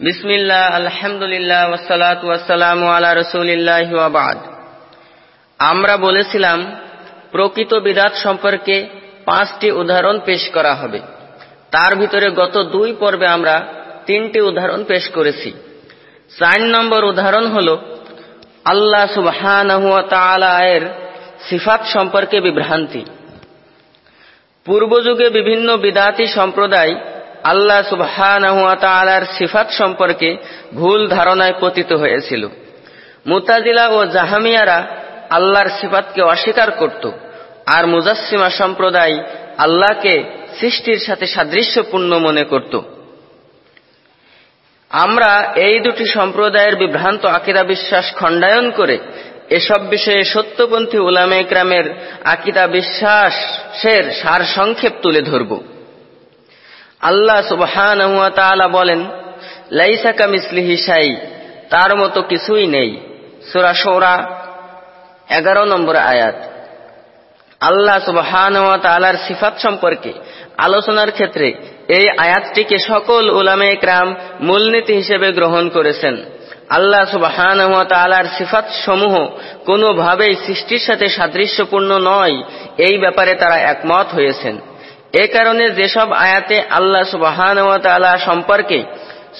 বিসমিল্লাহ, আলহামদুলিল্লাহ ওয়াসালাতু ওয়াসসালামু আলা রাসূলিল্লাহি ওয়া বাদ। আমরা বলেছিলাম, প্রকৃত বিদাত সম্পর্কে পাঁচটি উদাহরণ পেশ করা হবে। তার ভিতরে গত দুই পর্বে আমরা তিনটি উদাহরণ পেশ করেছি। চার নম্বর উদাহরণ হল, আল্লাহ এর সিফাত সম্পর্কে বিভ্রান্তি। পূর্বযুগে বিভিন্ন বিদাতি সম্প্রদায় আল্লাহ সুবহানার সিফাত সম্পর্কে ভুল ধারণায় পতিত হয়েছিল। মুতাজিলা ও জাহামিয়ারা আল্লাহর সিফাতকে অস্বীকার করত আর মুজাসিমা সম্প্রদায় আল্লাহকে সৃষ্টির সাথে সাদৃশ্যপূর্ণ মনে করত। আমরা এই দুটি সম্প্রদায়ের বিভ্রান্ত আকিদা বিশ্বাস খণ্ডায়ন করে এসব বিষয়ে সত্যপন্থী উলামে ইকরামের আকিদা বিশ্বাসের সার সংক্ষেপ তুলে ধরব। আল্লাহ সুবহান বলেন লাইসাকা মিসলিহি সাই তার মতো কিছুই নেই। সুরা সৌরা এগারো নম্বর আয়াত। আল্লাহ সুবহান সিফাত সম্পর্কে আলোচনার ক্ষেত্রে এই আয়াতটিকে সকল উলামে ক্রাম মূলনীতি হিসেবে গ্রহণ করেছেন। আল্লাহ সুবাহান সিফাত সমূহ কোনোভাবেই সৃষ্টির সাথে সাদৃশ্যপূর্ণ নয়। এই ব্যাপারে তারা একমত হয়েছেন। এ কারণে যেসব আয়াতে আল্লাহ সুবাহান সম্পর্কে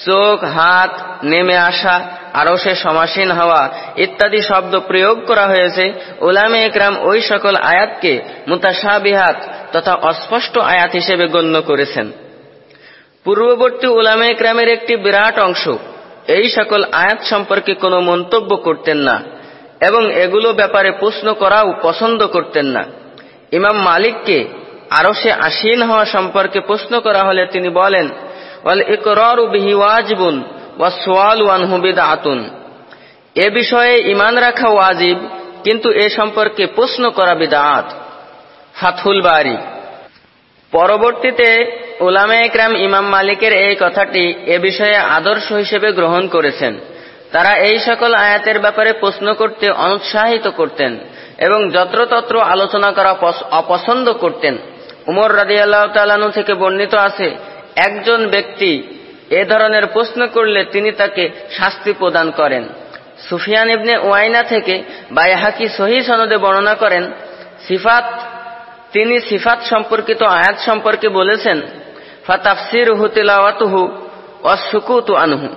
চোখ, হাত, নেমে আসা আরও সে সমাসীন হওয়া ইত্যাদি শব্দ প্রয়োগ করা হয়েছে ওলামে একরাম ওই সকল আয়াতকে মুতাসাবিহাত তথা অস্পষ্ট আয়াত হিসেবে গণ্য করেছেন। পূর্ববর্তী ওলামে একরামের একটি বিরাট অংশ এই সকল আয়াত সম্পর্কে কোনো মন্তব্য করতেন না এবং এগুলো ব্যাপারে প্রশ্ন করাও পছন্দ করতেন না। ইমাম মালিককে আরও সে আসীন হওয়া সম্পর্কে প্রশ্ন করা হলে তিনি বলেন এ বিষয়ে ইমান রাখা ওয়াজিব, কিন্তু এ সম্পর্কে প্রশ্ন করা বিদাত ফাথুল বাড়ি পরবর্তীতে ওলামে ইকরাম ইমাম মালিকের এই কথাটি এ বিষয়ে আদর্শ হিসেবে গ্রহণ করেছেন। তারা এই সকল আয়াতের ব্যাপারে প্রশ্ন করতে অনুৎসাহিত করতেন এবং যত্রতত্র আলোচনা করা অপছন্দ করতেন। উমর রাজি আল্লাহ থেকে বর্ণিত আছে, একজন ব্যক্তি এ ধরনের প্রশ্ন করলে তিনি তাকে শাস্তি প্রদান করেন। সুফিয়ান ইবনে ওয়াইনা থেকে বাইহাকি সহি সনদে বর্ণনা করেন, সিফাত, তিনি সিফাত সম্পর্কিত আয়াত সম্পর্কে বলেছেন ফাতাফসির হু তেলাওয়াতুহু অসুকুতু আনহু।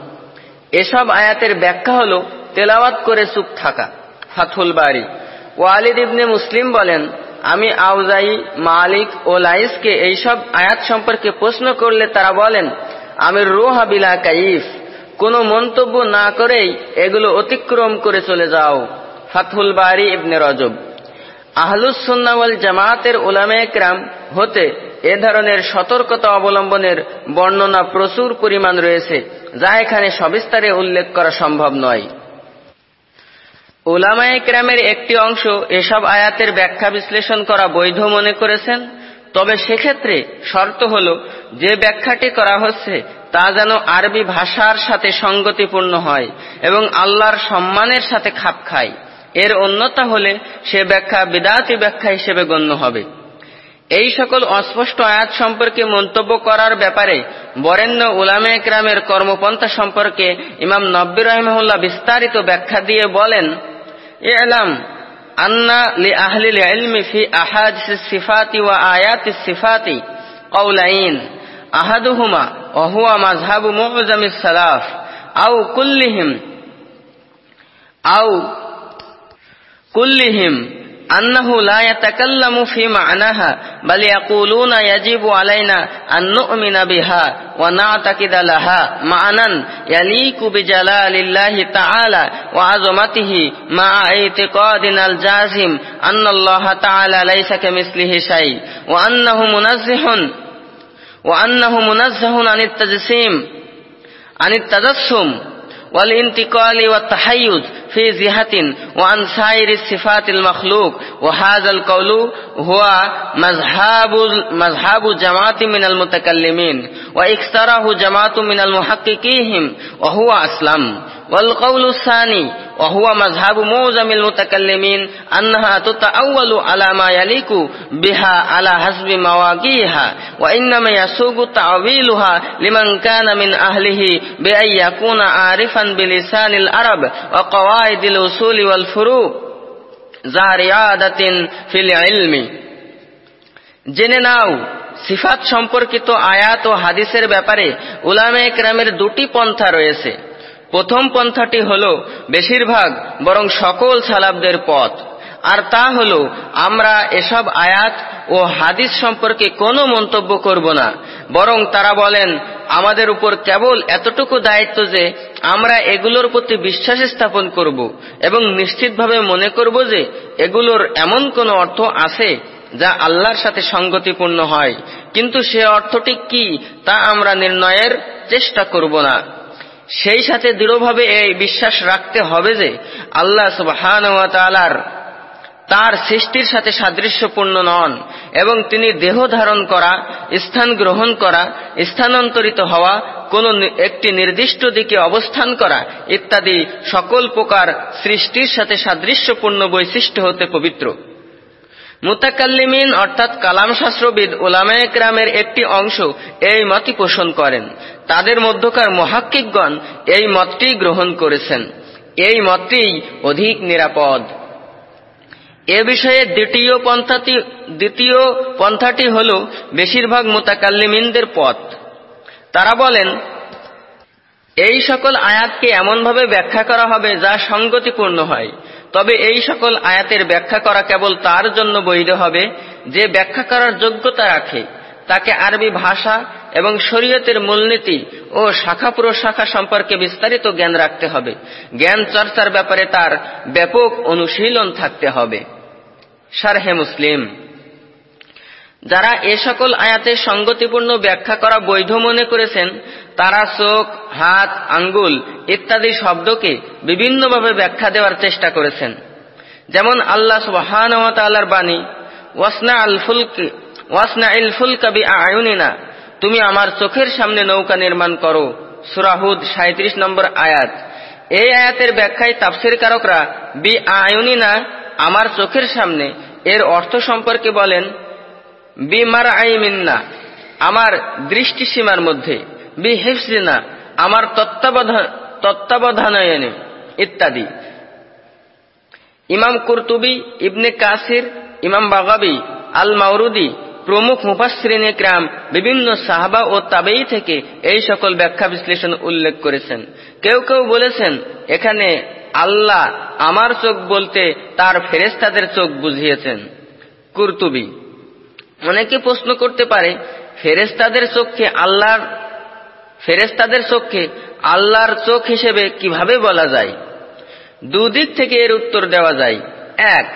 এসব আয়াতের ব্যাখ্যা হল তেলাওয়াত করে চুপ থাকা। ফাথুল বাড়ি ওয়ালিদ ইবনে মুসলিম বলেন আমি আউজাই, মালিক ও লাইসকে এইসব আয়াত সম্পর্কে প্রশ্ন করলে তারা বলেন আমি রোহা বিলা কাইফ। কোনো মন্তব্য না করেই এগুলো অতিক্রম করে চলে যাও। ফাথুল বাড়ি ইবনে রজব। আহলুসুন্নাওয়াল জামায়াতের ওলামে একরাম হতে এ ধরনের সতর্কতা অবলম্বনের বর্ণনা প্রচুর পরিমাণ রয়েছে, যা এখানে সবিস্তারে উল্লেখ করা সম্ভব নয়। ওলামায়ে ক্রামের একটি অংশ এসব আয়াতের ব্যাখ্যা বিশ্লেষণ করা বৈধ মনে করেছেন, তবে সেক্ষেত্রে শর্ত হল, যে ব্যাখ্যাটি করা হচ্ছে তা যেন আরবি ভাষার সাথে সঙ্গতিপূর্ণ হয় এবং আল্লাহর সম্মানের সাথে খাপ খায়। এর অন্যতা হলে সে ব্যাখ্যা বিদাতি ব্যাখ্যা হিসেবে গণ্য হবে। এই সকল অস্পষ্ট আয়াত সম্পর্কে মন্তব্য করার ব্যাপারে বরেণ্য উলামে একরামের কর্মপন্থা সম্পর্কে ইমাম নব্বির রহমুল্লাহ বিস্তারিত ব্যাখ্যা দিয়ে বলেন এলাম আন্না লি আহলিল ইলমি ফি আহাদিস সিফাতি ওয়া আয়াতি সিফাতি কওলাইন আহাদুহুমা ওয়া হুয়া মাযহাবু মু'জামিস সালাফ আও কুল্লিহিম আও কুল্লিহিম أنه لا يتكلم في معناها بل يقولون يجب علينا أن نؤمن بها ونعتقد لها. معنى يليق بجلال الله تعالى وعظمته مع اعتقادنا الجازم أن الله تعالى ليس كمثله شيء. وأنه منزه وأنه منزه عن التجسيم عن التجسم. والانتقال والتحيز في جهة وعن سائر الصفات المخلوق. وهذا القول هو مذهب مذهب جماعة من المتكلمين. وإكثره جماعة من المحققين وهو أسلم. والقول الثاني وهو مذهب معظم المتكلمين أنها تتأول على ما يليق بها على حسب مواقعها وإنما يسوق تعويلها لمن كان من أهله بأن يكون عارفا بلسان العرب وقواعد الأصول والفروع ذا ريادة في العلم জেনে নাও সিফাত সম্পর্কিত আয়াত ও হাদিসের ব্যাপারে উলামে একরামের দুটি পন্থা রয়েছে প্রথম পন্থাটি হল বেশিরভাগ বরং সকল সালাবদের পথ। আর তা হল, আমরা এসব আয়াত ও হাদিস সম্পর্কে কোনো মন্তব্য করব না, বরং তারা বলেন, আমাদের উপর কেবল এতটুকু দায়িত্ব যে আমরা এগুলোর প্রতি বিশ্বাস স্থাপন করব এবং নিশ্চিতভাবে মনে করব যে এগুলোর এমন কোনো অর্থ আছে যা আল্লাহর সাথে সঙ্গতিপূর্ণ হয়। কিন্তু সে অর্থটি কি তা আমরা নির্ণয়ের চেষ্টা করব না। সেই সাথে দৃঢ়ভাবে এই বিশ্বাস রাখতে হবে যে আল্লাহ সুবহান তার সৃষ্টির সাথে সাদৃশ্যপূর্ণ নন এবং তিনি দেহ ধারণ করা, স্থান গ্রহণ করা, স্থানান্তরিত হওয়া, কোন একটি নির্দিষ্ট দিকে অবস্থান করা ইত্যাদি সকল প্রকার সৃষ্টির সাথে সাদৃশ্যপূর্ণ বৈশিষ্ট্য হতে পবিত্র। মুতাকাল্লিমিন অর্থাৎ কালাম শাস্ত্রবিদ ওলামায়ে একটি অংশ এই মতই পোষণ করেন। তাদের মধ্যকার মহাক্কিকগণ এই মতটি গ্রহণ করেছেন। এই মতটি অধিক নিরাপদ। এ বিষয়ে দ্বিতীয় পন্থাটি দ্বিতীয় পন্থাটি হল বেশিরভাগ মোতাকাল্লিমিনদের পথ। তারা বলেন, এই সকল আয়াতকে এমনভাবে ব্যাখ্যা করা হবে যা সঙ্গতিপূর্ণ হয়। তবে এই সকল আয়াতের ব্যাখ্যা করা কেবল তার জন্য বৈধ হবে, যে ব্যাখ্যা করার যোগ্যতা রাখে, তাকে আরবি ভাষা এবং শরীয়তের মূলনীতি ও শাখা শাখা সম্পর্কে বিস্তারিত জ্ঞান রাখতে হবে। জ্ঞান চর্চার ব্যাপারে তার ব্যাপক অনুশীলন থাকতে হবে। সারহে মুসলিম যারা এ সকল আয়াতে সঙ্গতিপূর্ণ ব্যাখ্যা করা বৈধ মনে করেছেন, তারা চোখ, হাত, আঙ্গুল ইত্যাদি শব্দকে বিভিন্নভাবে ব্যাখ্যা দেওয়ার চেষ্টা করেছেন। যেমন আল্লাহ সুবাহানতালার বাণী ওয়াসনা আল ফুলকে ওয়াসনা ইল ফুলকাবি আয়ুনিনা তুমি আমার চোখের সামনে নৌকা নির্মাণ করো সুরাহুদ সাঁত্রিশ নম্বর আয়াত। এই আয়াতের ব্যাখ্যায় তাফসির কারকরা বি আয়ুনিনা আমার চোখের সামনে এর অর্থ সম্পর্কে বলেন বি মার আইমিন্না আমার দৃষ্টিসীমার মধ্যে বি হিফসিনা আমার তত্ত্বাবধান, তত্ত্বাবধানয়নে, ইত্যাদি। ইমাম কুরতুবি, ইবনে কাসির, ইমাম বাগাবি আল মাউরুদি প্রমুখ মুফাসরিনে ক্রাম বিভিন্ন সাহাবা ও তাবেই থেকে এই সকল ব্যাখ্যা বিশ্লেষণ উল্লেখ করেছেন। কেউ কেউ বলেছেন, এখানে আল্লাহ আমার চোখ বলতে তার ফেরেস্তাদের চোখ বুঝিয়েছেন। কুরতুবি অনেকে প্রশ্ন করতে পারে ফেরেস্তাদের চোখকে আল্লাহর ফেরেস্তাদের চোখকে আল্লাহর চোখ হিসেবে কীভাবে বলা যায়? দুদিক থেকে এর উত্তর দেওয়া যায়। এক,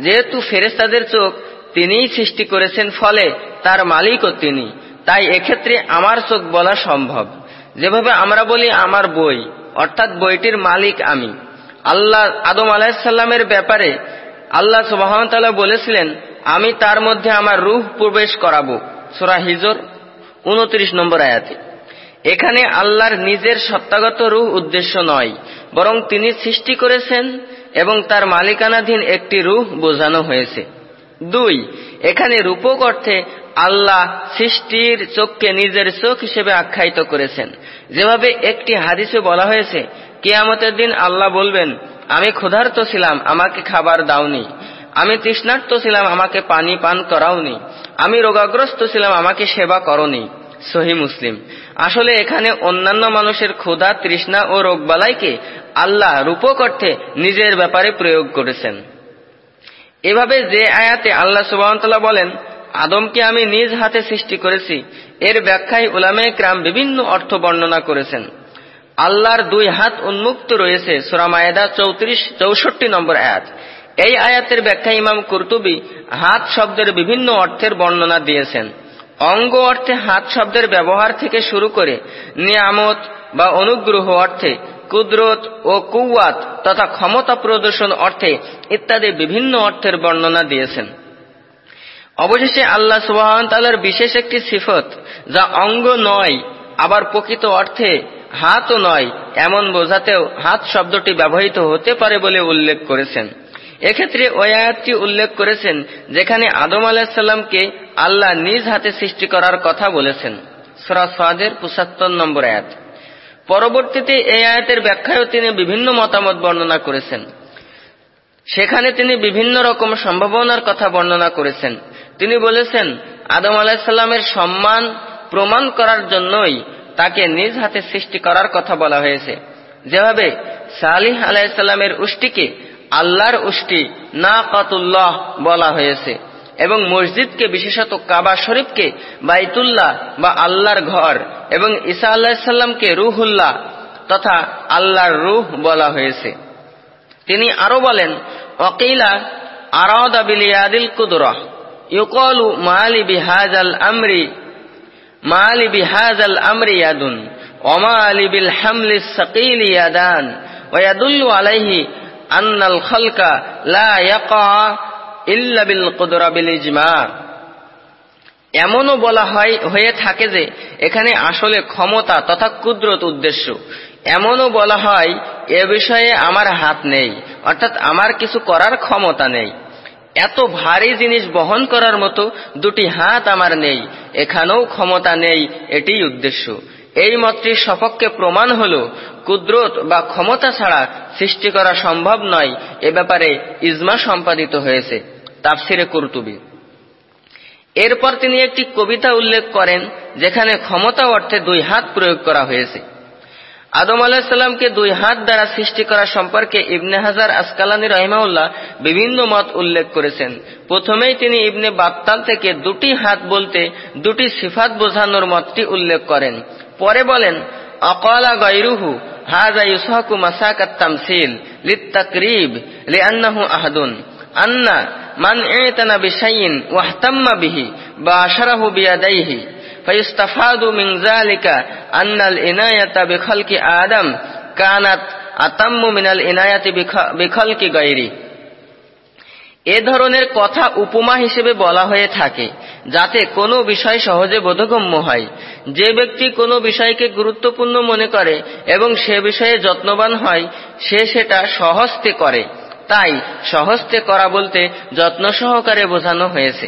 যেহেতু ফেরেস্তাদের চোখ তিনিই সৃষ্টি করেছেন ফলে তার মালিকও তিনি, তাই এক্ষেত্রে আমার চোখ বলা সম্ভব। যেভাবে আমরা বলি আমার বই, অর্থাৎ বইটির মালিক আমি। আল্লাহ আদম আলাহিসাল্লামের ব্যাপারে আল্লাহ সুবাহতাল্লাহ বলেছিলেন আমি তার মধ্যে আমার রুহ প্রবেশ করাবো। সোরা হিজর, উনত্রিশ নম্বর আয়াতে। এখানে আল্লাহর নিজের সত্তাগত রুহ উদ্দেশ্য নয়, বরং তিনি সৃষ্টি করেছেন এবং তার মালিকানাধীন একটি রুহ বোঝানো হয়েছে। দুই, এখানে রূপক অর্থে আল্লাহ সৃষ্টির চোখকে নিজের চোখ হিসেবে আখ্যায়িত করেছেন। যেভাবে একটি হাদিসে বলা হয়েছে, কেয়ামতের দিন আল্লাহ বলবেন, আমি ক্ষুধার্ত ছিলাম, আমাকে খাবার দাওনি। আমি তৃষ্ণার্ত ছিলাম, আমাকে পানি পান করাওনি। আমি রোগাগ্রস্ত ছিলাম, আমাকে সেবা করনি, সহি মুসলিম। আসলে এখানে অন্যান্য মানুষের ক্ষুধা, তৃষ্ণা ও রোগবালাইকে আল্লাহ রূপক অর্থে নিজের ব্যাপারে প্রয়োগ করেছেন। এভাবে যে আয়াতে আল্লাহ সুবাহতাল্লাহ বলেন, আদমকে আমি নিজ হাতে সৃষ্টি করেছি, এর ব্যাখ্যায় উলামে ক্রাম বিভিন্ন অর্থ বর্ণনা করেছেন। আল্লাহর দুই হাত উন্মুক্ত রয়েছে সুরামায়দা চৌত্রিশ, চৌষট্টি নম্বর আয়াত। এই আয়াতের ব্যাখ্যা ইমাম কুরতুবি হাত শব্দের বিভিন্ন অর্থের বর্ণনা দিয়েছেন। অঙ্গ অর্থে হাত শব্দের ব্যবহার থেকে শুরু করে নিয়ামত বা অনুগ্রহ অর্থে কুদরত ও কুয়াত তথা ক্ষমতা প্রদর্শন অর্থে ইত্যাদি বিভিন্ন অর্থের বর্ণনা দিয়েছেন। অবশেষে আল্লাহ সুবাহতালার বিশেষ একটি সিফত, যা অঙ্গ নয়, আবার প্রকৃত অর্থে হাতও নয়, এমন বোঝাতেও হাত শব্দটি ব্যবহৃত হতে পারে বলে উল্লেখ করেছেন। এক্ষেত্রে ওই আয়াতটি উল্লেখ করেছেন, যেখানে আদম আলাহিসাল্লামকে আল্লাহ নিজ হাতে সৃষ্টি করার কথা বলেছেন। সরাসদের পঁচাত্তর নম্বর আয়াত। পরবর্তীতে এই আয়াতের ব্যাখ্যায়ও তিনি বিভিন্ন মতামত বর্ণনা করেছেন। সেখানে তিনি বিভিন্ন রকম সম্ভাবনার কথা বর্ণনা করেছেন। তিনি বলেছেন, আদম আলাহিসাল্লামের সম্মান প্রমাণ করার জন্যই তাকে নিজ হাতে সৃষ্টি করার কথা বলা হয়েছে। যেভাবে সালিহ আলাহিসাল্লামের উষ্টিকে আল্লাহর উষ্টি না কাতুল্লাহ বলা হয়েছে। এবং মসজিদকে, বিশেষত কাবা শরীফকে, বাইতুল্লাহ বা আল্লাহর ঘর এবং ঈসা আল্লাহিসাল্লামকে রুহুল্লাহ তথা আল্লাহর রুহ বলা হয়েছে। তিনি আরও বলেন ওকিলা আরাদা বিলিয়াদিল কুদরা, ইউকলু মালি বিহাজাল আমরি, মালি বিহাজাল আমরি ইয়াদুন ওমালি বিল হামলি সাকিল ইয়াদান ওয়াদুল্লু আলাইহি আন্নাল খালকা লা ইল্লা বিল ইজমা এমনও বলা হয়, হয়ে থাকে যে এখানে আসলে ক্ষমতা তথা কুদরত উদ্দেশ্য। এমনও বলা হয়, এ বিষয়ে আমার হাত নেই, অর্থাৎ আমার কিছু করার ক্ষমতা নেই। এত ভারী জিনিস বহন করার মতো দুটি হাত আমার নেই, এখানেও ক্ষমতা নেই এটি উদ্দেশ্য। এই মতটির সপক্ষে প্রমাণ হল, কুদরত বা ক্ষমতা ছাড়া সৃষ্টি করা সম্ভব নয়, এ ব্যাপারে ইজমা সম্পাদিত হয়েছে, তাফসিরে কুরতুবি। এরপর তিনি একটি কবিতা উল্লেখ করেন, যেখানে ক্ষমতা অর্থে দুই হাত প্রয়োগ করা হয়েছে। আদম আলাহিসাল্লামকে দুই হাত দ্বারা সৃষ্টি করা সম্পর্কে ইবনে হাজার আসকালানি রহিমাউল্লাহ বিভিন্ন মত উল্লেখ করেছেন। প্রথমেই তিনি ইবনে বাত্তাল থেকে দুটি হাত বলতে দুটি সিফাত বোঝানোর মতটি উল্লেখ করেন। পরে বলেন অকলা গৈরুহু হাজা ইউসহাকু মাসাকাত তামসিল লিত্তাকরিব লিআন্নাহু আহাদুন আন্না মান ইতানা বিশাইইন ওয়াহতাম্মা বিহি বাশারাহু বিয়াদাইহি فيستفاد من ذلك أن العناية بخلق آدم كانت أتم من العناية بخلق غيره এ ধরনের কথা উপমা হিসেবে বলা হয়ে থাকে, যাতে কোনো বিষয় সহজে বোধগম্য হয়। যে ব্যক্তি কোনো বিষয়কে গুরুত্বপূর্ণ মনে করে এবং সে বিষয়ে যত্নবান হয়, সে সেটা সহস্তে করে। তাই সহস্তে করা বলতে যত্ন সহকারে বোঝানো হয়েছে।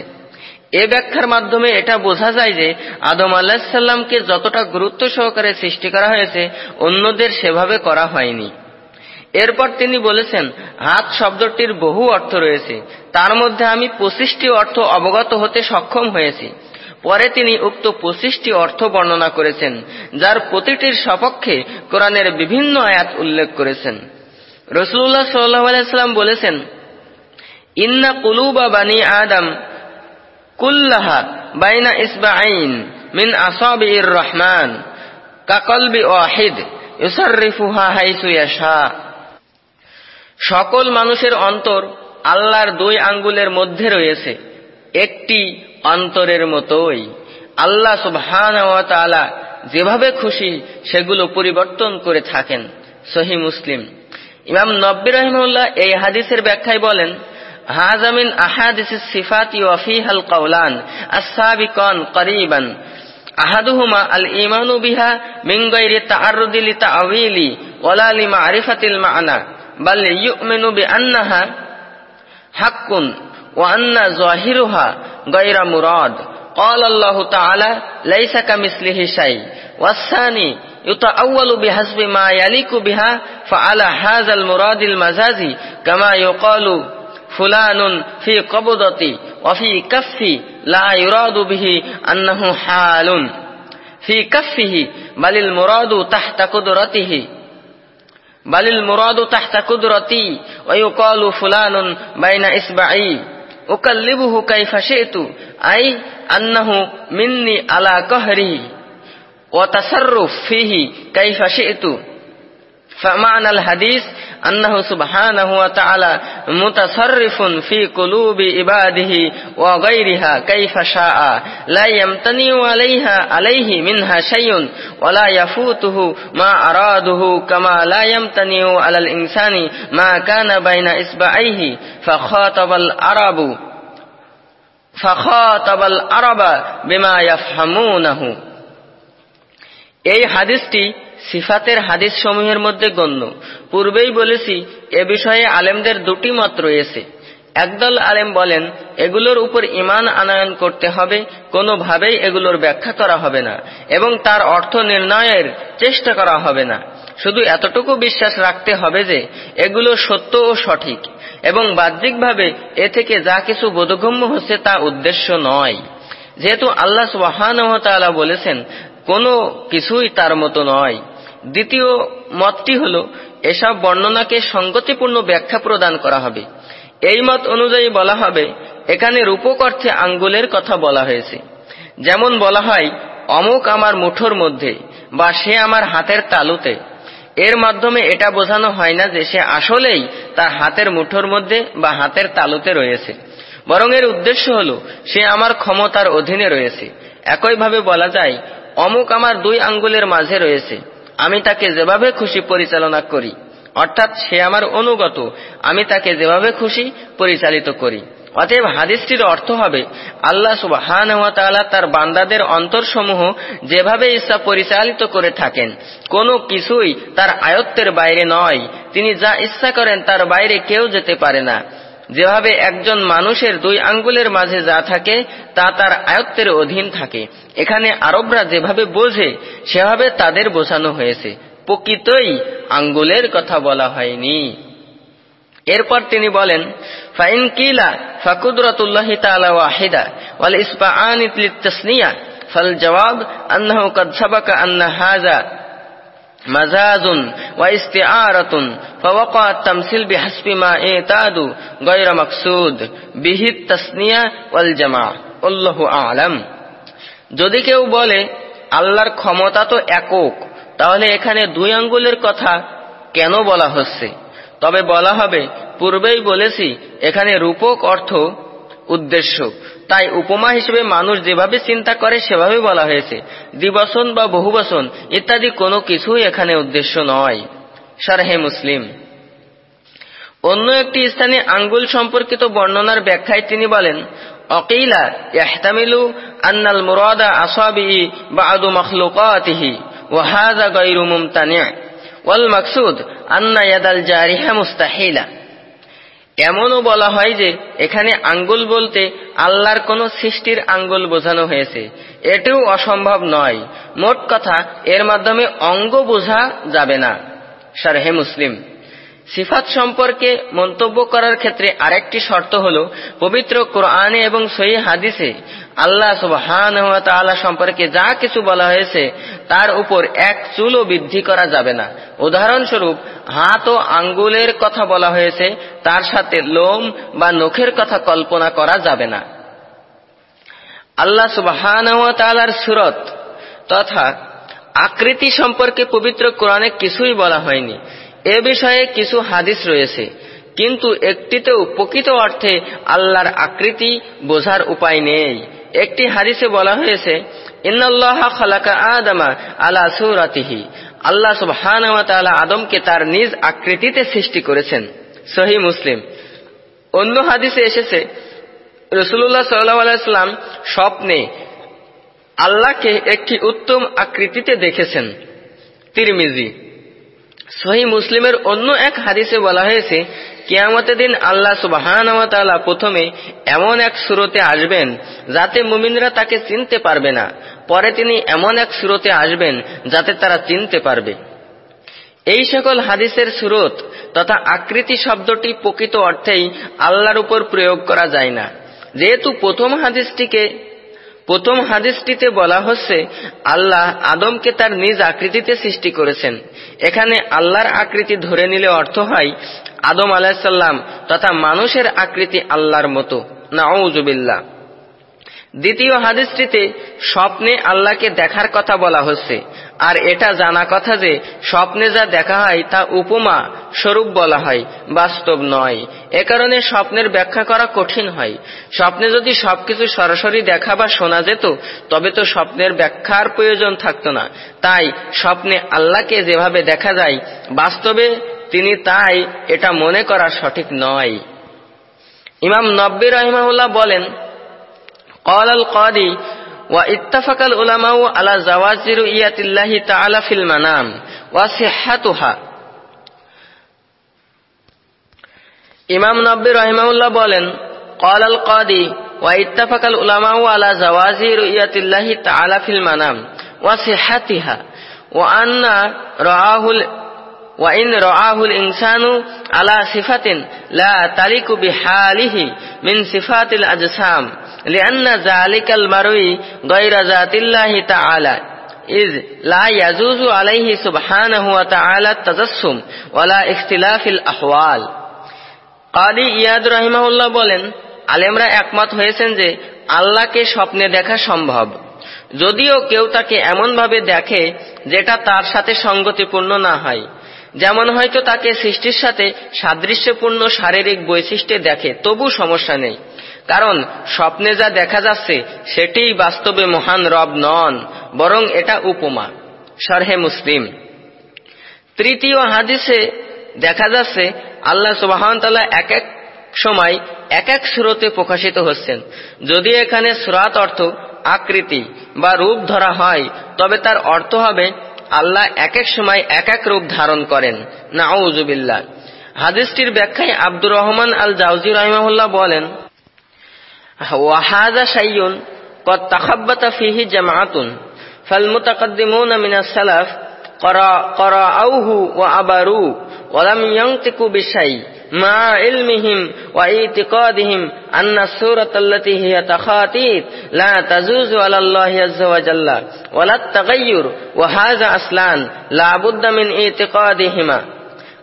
এ ব্যাখ্যার মাধ্যমে এটা বোঝা যায় যে আদম আল্লাহিসাল্লামকে যতটা গুরুত্ব সহকারে সৃষ্টি করা হয়েছে, অন্যদের সেভাবে করা হয়নি। এরপর তিনি বলেছেন, হাত শব্দটির বহু অর্থ রয়েছে। তার মধ্যে আমি পঁচিশটি অর্থ অবগত হতে সক্ষম হয়েছি। পরে তিনি উক্ত পঁচিশটি অর্থ বর্ণনা করেছেন, যার প্রতিটির সপক্ষে কোরআনের বিভিন্ন আয়াত উল্লেখ করেছেন। রসুল্লাহ সাল্লাহ আলাইসাল্লাম বলেছেন, ইন্না কুলুবা বানি আদম কুল্লাহা বাইনা ইসবা আইন মিন আসাবির রহমান কাকলবি ওয়াহিদ ইউসারিফুহা হাইসু ইয়াশা। সকল মানুষের অন্তর আল্লাহর দুই আঙ্গুলের মধ্যে রয়েছে, একটি অন্তরের মতোই। আল্লাহ সুবহান যেভাবে খুশি সেগুলো পরিবর্তন করে থাকেন, সহি মুসলিম। ইমাম নব্বী রহিমউল্লাহ এই হাদিসের ব্যাখ্যায় বলেন হাজামিন আহাদিস সিফাত ইউফিহাল কওলান আসাবিকন করিবান। আহাদুহুমা আল ইমানু বিহা মিন গায়রি ওলা লিতাআউইলি আরিফাতিল মা আনা بل يؤمن بأنها حق وأن ظاهرها غير مراد. قال الله تعالى ليس كمثله شيء. والثاني يتأول بحسب ما يليق بها فعلى هذا المراد المزازي. كما يقال فلان في قبضتي وفي كفي لا يراد به أنه حال في كفه بل المراد تحت قدرته. بل المراد تحت قدرتي ويقال فلان بين إصبعي أكلبه كيف شئت أي أنه مني على قهري وتصرف فيه كيف شئت فمعنى الحديث أنه سبحانه وتعالى متصرف في قلوب عباده وغيرها كيف شاء لا يمتنع عليها عليه منها شيء ولا يفوته ما أراده كما لا يمتنع على الإنسان ما كان بين إصبعيه فخاطب العرب فخاطب العرب بما يفهمونه এই হাদিসটি সিফাতের হাদিস সমূহের মধ্যে গণ্য। পূর্বেই বলেছি, এ বিষয়ে আলেমদের দুটি মত রয়েছে। একদল আলেম বলেন, এগুলোর উপর ইমান আনয়ন করতে হবে, কোনোভাবেই এগুলোর ব্যাখ্যা করা হবে না, এবং তার অর্থ নির্ণয়ের চেষ্টা করা হবে না। শুধু এতটুকু বিশ্বাস রাখতে হবে যে, এগুলো সত্য ও সঠিক, এবং বাহ্যিকভাবে এ থেকে যা কিছু বোধগম্য হচ্ছে তা উদ্দেশ্য নয়। যেহেতু আল্লাহ সুবাহান বলেছেন, কোনো কিছুই তার মতো নয়। দ্বিতীয় মতটি হল, এসব বর্ণনাকে সঙ্গতিপূর্ণ ব্যাখ্যা প্রদান করা হবে। এই মত অনুযায়ী বলা হবে, এখানে রূপক অর্থে আঙ্গুলের কথা বলা হয়েছে। যেমন বলা হয়, অমুক আমার মুঠোর মধ্যে বা সে আমার হাতের তালুতে। এর মাধ্যমে এটা বোঝানো হয় না যে সে আসলেই তার হাতের মুঠোর মধ্যে বা হাতের তালুতে রয়েছে। বরং এর উদ্দেশ্য হল, সে আমার ক্ষমতার অধীনে রয়েছে। একইভাবে বলা যায়, অমুক আমার দুই আঙ্গুলের মাঝে রয়েছে। আমি তাকে যেভাবে খুশি পরিচালনা করি, অর্থাৎ সে আমার অনুগত, আমি তাকে যেভাবে খুশি পরিচালিত করি। অতএব হাদিসটির অর্থ হবে, আল্লাহ সুবাহান তার বান্দাদের অন্তরসমূহ যেভাবে ইচ্ছা পরিচালিত করে থাকেন, কোনো কিছুই তার আয়ত্তের বাইরে নয়। তিনি যা ইচ্ছা করেন তার বাইরে কেউ যেতে পারে না। যেভাবে একজন মানুষের দুই আঙ্গুলের মাঝে যা থাকে, তা তার আয়ত্তের অধীন থাকে। এখানে আরবরা যেভাবে বোঝে, সেভাবে তাদের বোঝানো হয়েছে। প্রকৃতই আঙ্গুলের কথা বলা হয়নি। এরপর তিনি বলেন, ফাইন কিলা ফাকুদরতুল্লাহ তালা ওয়াহিদা ওয়াল ইসবা আনিত তসনিয়া ফাল জবাব আন্নাহ কদ সাবাকা আন্না হাজা مزاز واستعارة فوقع التمثيل بحسب ما اعتاد غير مقصود به التسنية والجماع والله أعلم যদি কেউ বলে আল্লাহর ক্ষমতা তো একক তাহলে এখানে দুই আঙ্গুলের কথা কেন বলা হচ্ছে তবে বলা হবে পূর্বেই বলেছি এখানে রূপক অর্থ উদ্দেশ্য তাই উপমা হিসেবে মানুষ যেভাবে চিন্তা করে সেভাবে বলা হয়েছে। দ্বিবসন বা বহুবসন ইত্যাদি কোনো কিছুই এখানে উদ্দেশ্য নয়। সারহে মুসলিম। অন্য একটি স্থানে আঙ্গুল সম্পর্কিত বর্ণনার ব্যাখ্যায় তিনি বলেন, অকিলা ইয়াহতামিলু আন্নাল মুরাদা আসাবি বাদু মখলুকাতিহি ওয়াহাদা গায়রু মুমতানি' ওয়াল মাকসুদ, আন্না ইয়াদাল জারিহা মুস্তাহিলা। এমনও বলা হয় যে এখানে আঙ্গুল বলতে আল্লাহর কোন সৃষ্টির আঙ্গুল বোঝানো হয়েছে। এটিও অসম্ভব নয়। মোট কথা, এর মাধ্যমে অঙ্গ বোঝা যাবে না। সারহে মুসলিম। সিফাত সম্পর্কে মন্তব্য করার ক্ষেত্রে আরেকটি শর্ত হল, পবিত্র কোরআনে এবং সহি হাদিসে আল্লাহ সুবহান সম্পর্কে যা কিছু বলা হয়েছে, তার উপর এক চুলও বৃদ্ধি করা যাবে না। উদাহরণস্বরূপ, হাত ও আঙ্গুলের কথা বলা হয়েছে, তার সাথে লোম বা নখের কথা কল্পনা করা যাবে না। আল্লাহ সুবহান সুরত তথা আকৃতি সম্পর্কে পবিত্র কোরআনে কিছুই বলা হয়নি। এ বিষয়ে কিছু হাদিস রয়েছে। কিন্তু একটিতেও প্রকৃত অর্থে আল্লাহর আকৃতি বোঝার উপায় নেই। একটি হাদিসে বলা হয়েছে, ইন্নাল্লাহ খালাকা আদামা আলা সুরাতিহি। আল্লাহ সুবহান আদমকে তার নিজ আকৃতিতে সৃষ্টি করেছেন। সহি মুসলিম। অন্য হাদিসে এসেছে রসুল্লাহ সাল্লাম স্বপ্নে আল্লাহকে একটি উত্তম আকৃতিতে দেখেছেন। তিরমিজি। সহি মুসলিমের অন্য এক হাদিসে বলা হয়েছে, কিয়ামতের দিন আল্লাহ সুবাহান প্রথমে এমন এক সুরতে আসবেন যাতে মুমিনরা তাকে চিনতে পারবে না। পরে তিনি এমন এক সুরতে আসবেন যাতে তারা চিনতে পারবে। এই সকল হাদিসের সুরত তথা আকৃতি শব্দটি প্রকৃত অর্থেই আল্লাহর উপর প্রয়োগ করা যায় না। যেহেতু প্রথম হাদিসটিকে প্রথম হাদিসটিতে বলা হচ্ছে, আল্লাহ আদমকে তার নিজ আকৃতিতে সৃষ্টি করেছেন। এখানে আল্লাহর আকৃতি ধরে নিলে অর্থ হয়, আদম আলাহিসাল্লাম তথা মানুষের আকৃতি আল্লাহর মতো। নাউজুবিল্লাহ। দ্বিতীয় হাদিসটিতে স্বপ্নে আল্লাহকে দেখার কথা বলা হচ্ছে। আর এটা জানা কথা যে, স্বপ্নে যা দেখা হয় তা উপমা স্বরূপ বলা হয়, বাস্তব নয়। এ কারণে স্বপ্নের ব্যাখ্যা করা কঠিন হয়। স্বপ্নে যদি সবকিছু সরাসরি দেখা বা শোনা যেত, তবে তো স্বপ্নের ব্যাখ্যার প্রয়োজন থাকত না। তাই স্বপ্নে আল্লাহকে যেভাবে দেখা যায়, বাস্তবে তিনি তাই এটা মনে করা সঠিক নয়। ইমাম নব্বী রহিমাউল্লাহ বলেন قال القاضي ওয়া ইত্তাফাকাল উলামাউ আলা জাওয়াজি রুইয়াতিল্লাহি তাআলা ফিল মানাম ওয়া সিহহাতুহা ইমাম নব্বী রহিমাউল্লাহ বলেন قال القاضي واتفق العلماء على جواز رؤية الله تعالى في المنام وصحتها وأن رآه وإن رآه الإنسان على صفة لا تليق بحاله من صفات الأجسام لأن ذلك المروي غير ذات الله تعالى إذ لا يجوز عليه سبحانه وتعالى التجسم ولا اختلاف الأحوال কাদি ইয়াদ রহিমাহুল্লাহ বলেন আলেমরা একমত হয়েছেন যে আল্লাহকে স্বপ্নে দেখা সম্ভব যদিও কেউ তাকে এমনভাবে দেখে যেটা তার সাথে সঙ্গতিপূর্ণ না হয় যেমন হয়তো তাকে সৃষ্টির সাথে সাদৃশ্যপূর্ণ শারীরিক বৈশিষ্ট্যে দেখে তবু সমস্যা নেই কারণ স্বপ্নে যা দেখা যাচ্ছে, সেটিই বাস্তবে মহান রব নন, বরং এটা উপমা। সরহে মুসলিম। তৃতীয় হাদিসে দেখা যাচ্ছে, আল্লাহ সুবাহতাল্লাহ এক এক সময় এক এক স্রোতে প্রকাশিত হচ্ছেন। যদি এখানে সুরাত অর্থ আকৃতি বা রূপ ধরা হয়, তবে তার অর্থ হবে, আল্লাহ এক এক সময় এক এক রূপ ধারণ করেন। নাউজুবিল্লাহ। হাদিসটির ব্যাখ্যায় আব্দুর রহমান আল জাউজি রহিমাহুল্লাহ বলেন وهذا شيء قد تخبط فيه جماعة. فالمتقدمون من السلف قرأوه وعبروا ولم ينطقوا بشيء مع علمهم وإعتقادهم أن السورة التي هي تخاطيط لا تجوز على الله عز وجل ولا التغير. وهذا أصلان لا بد من إعتقادهما.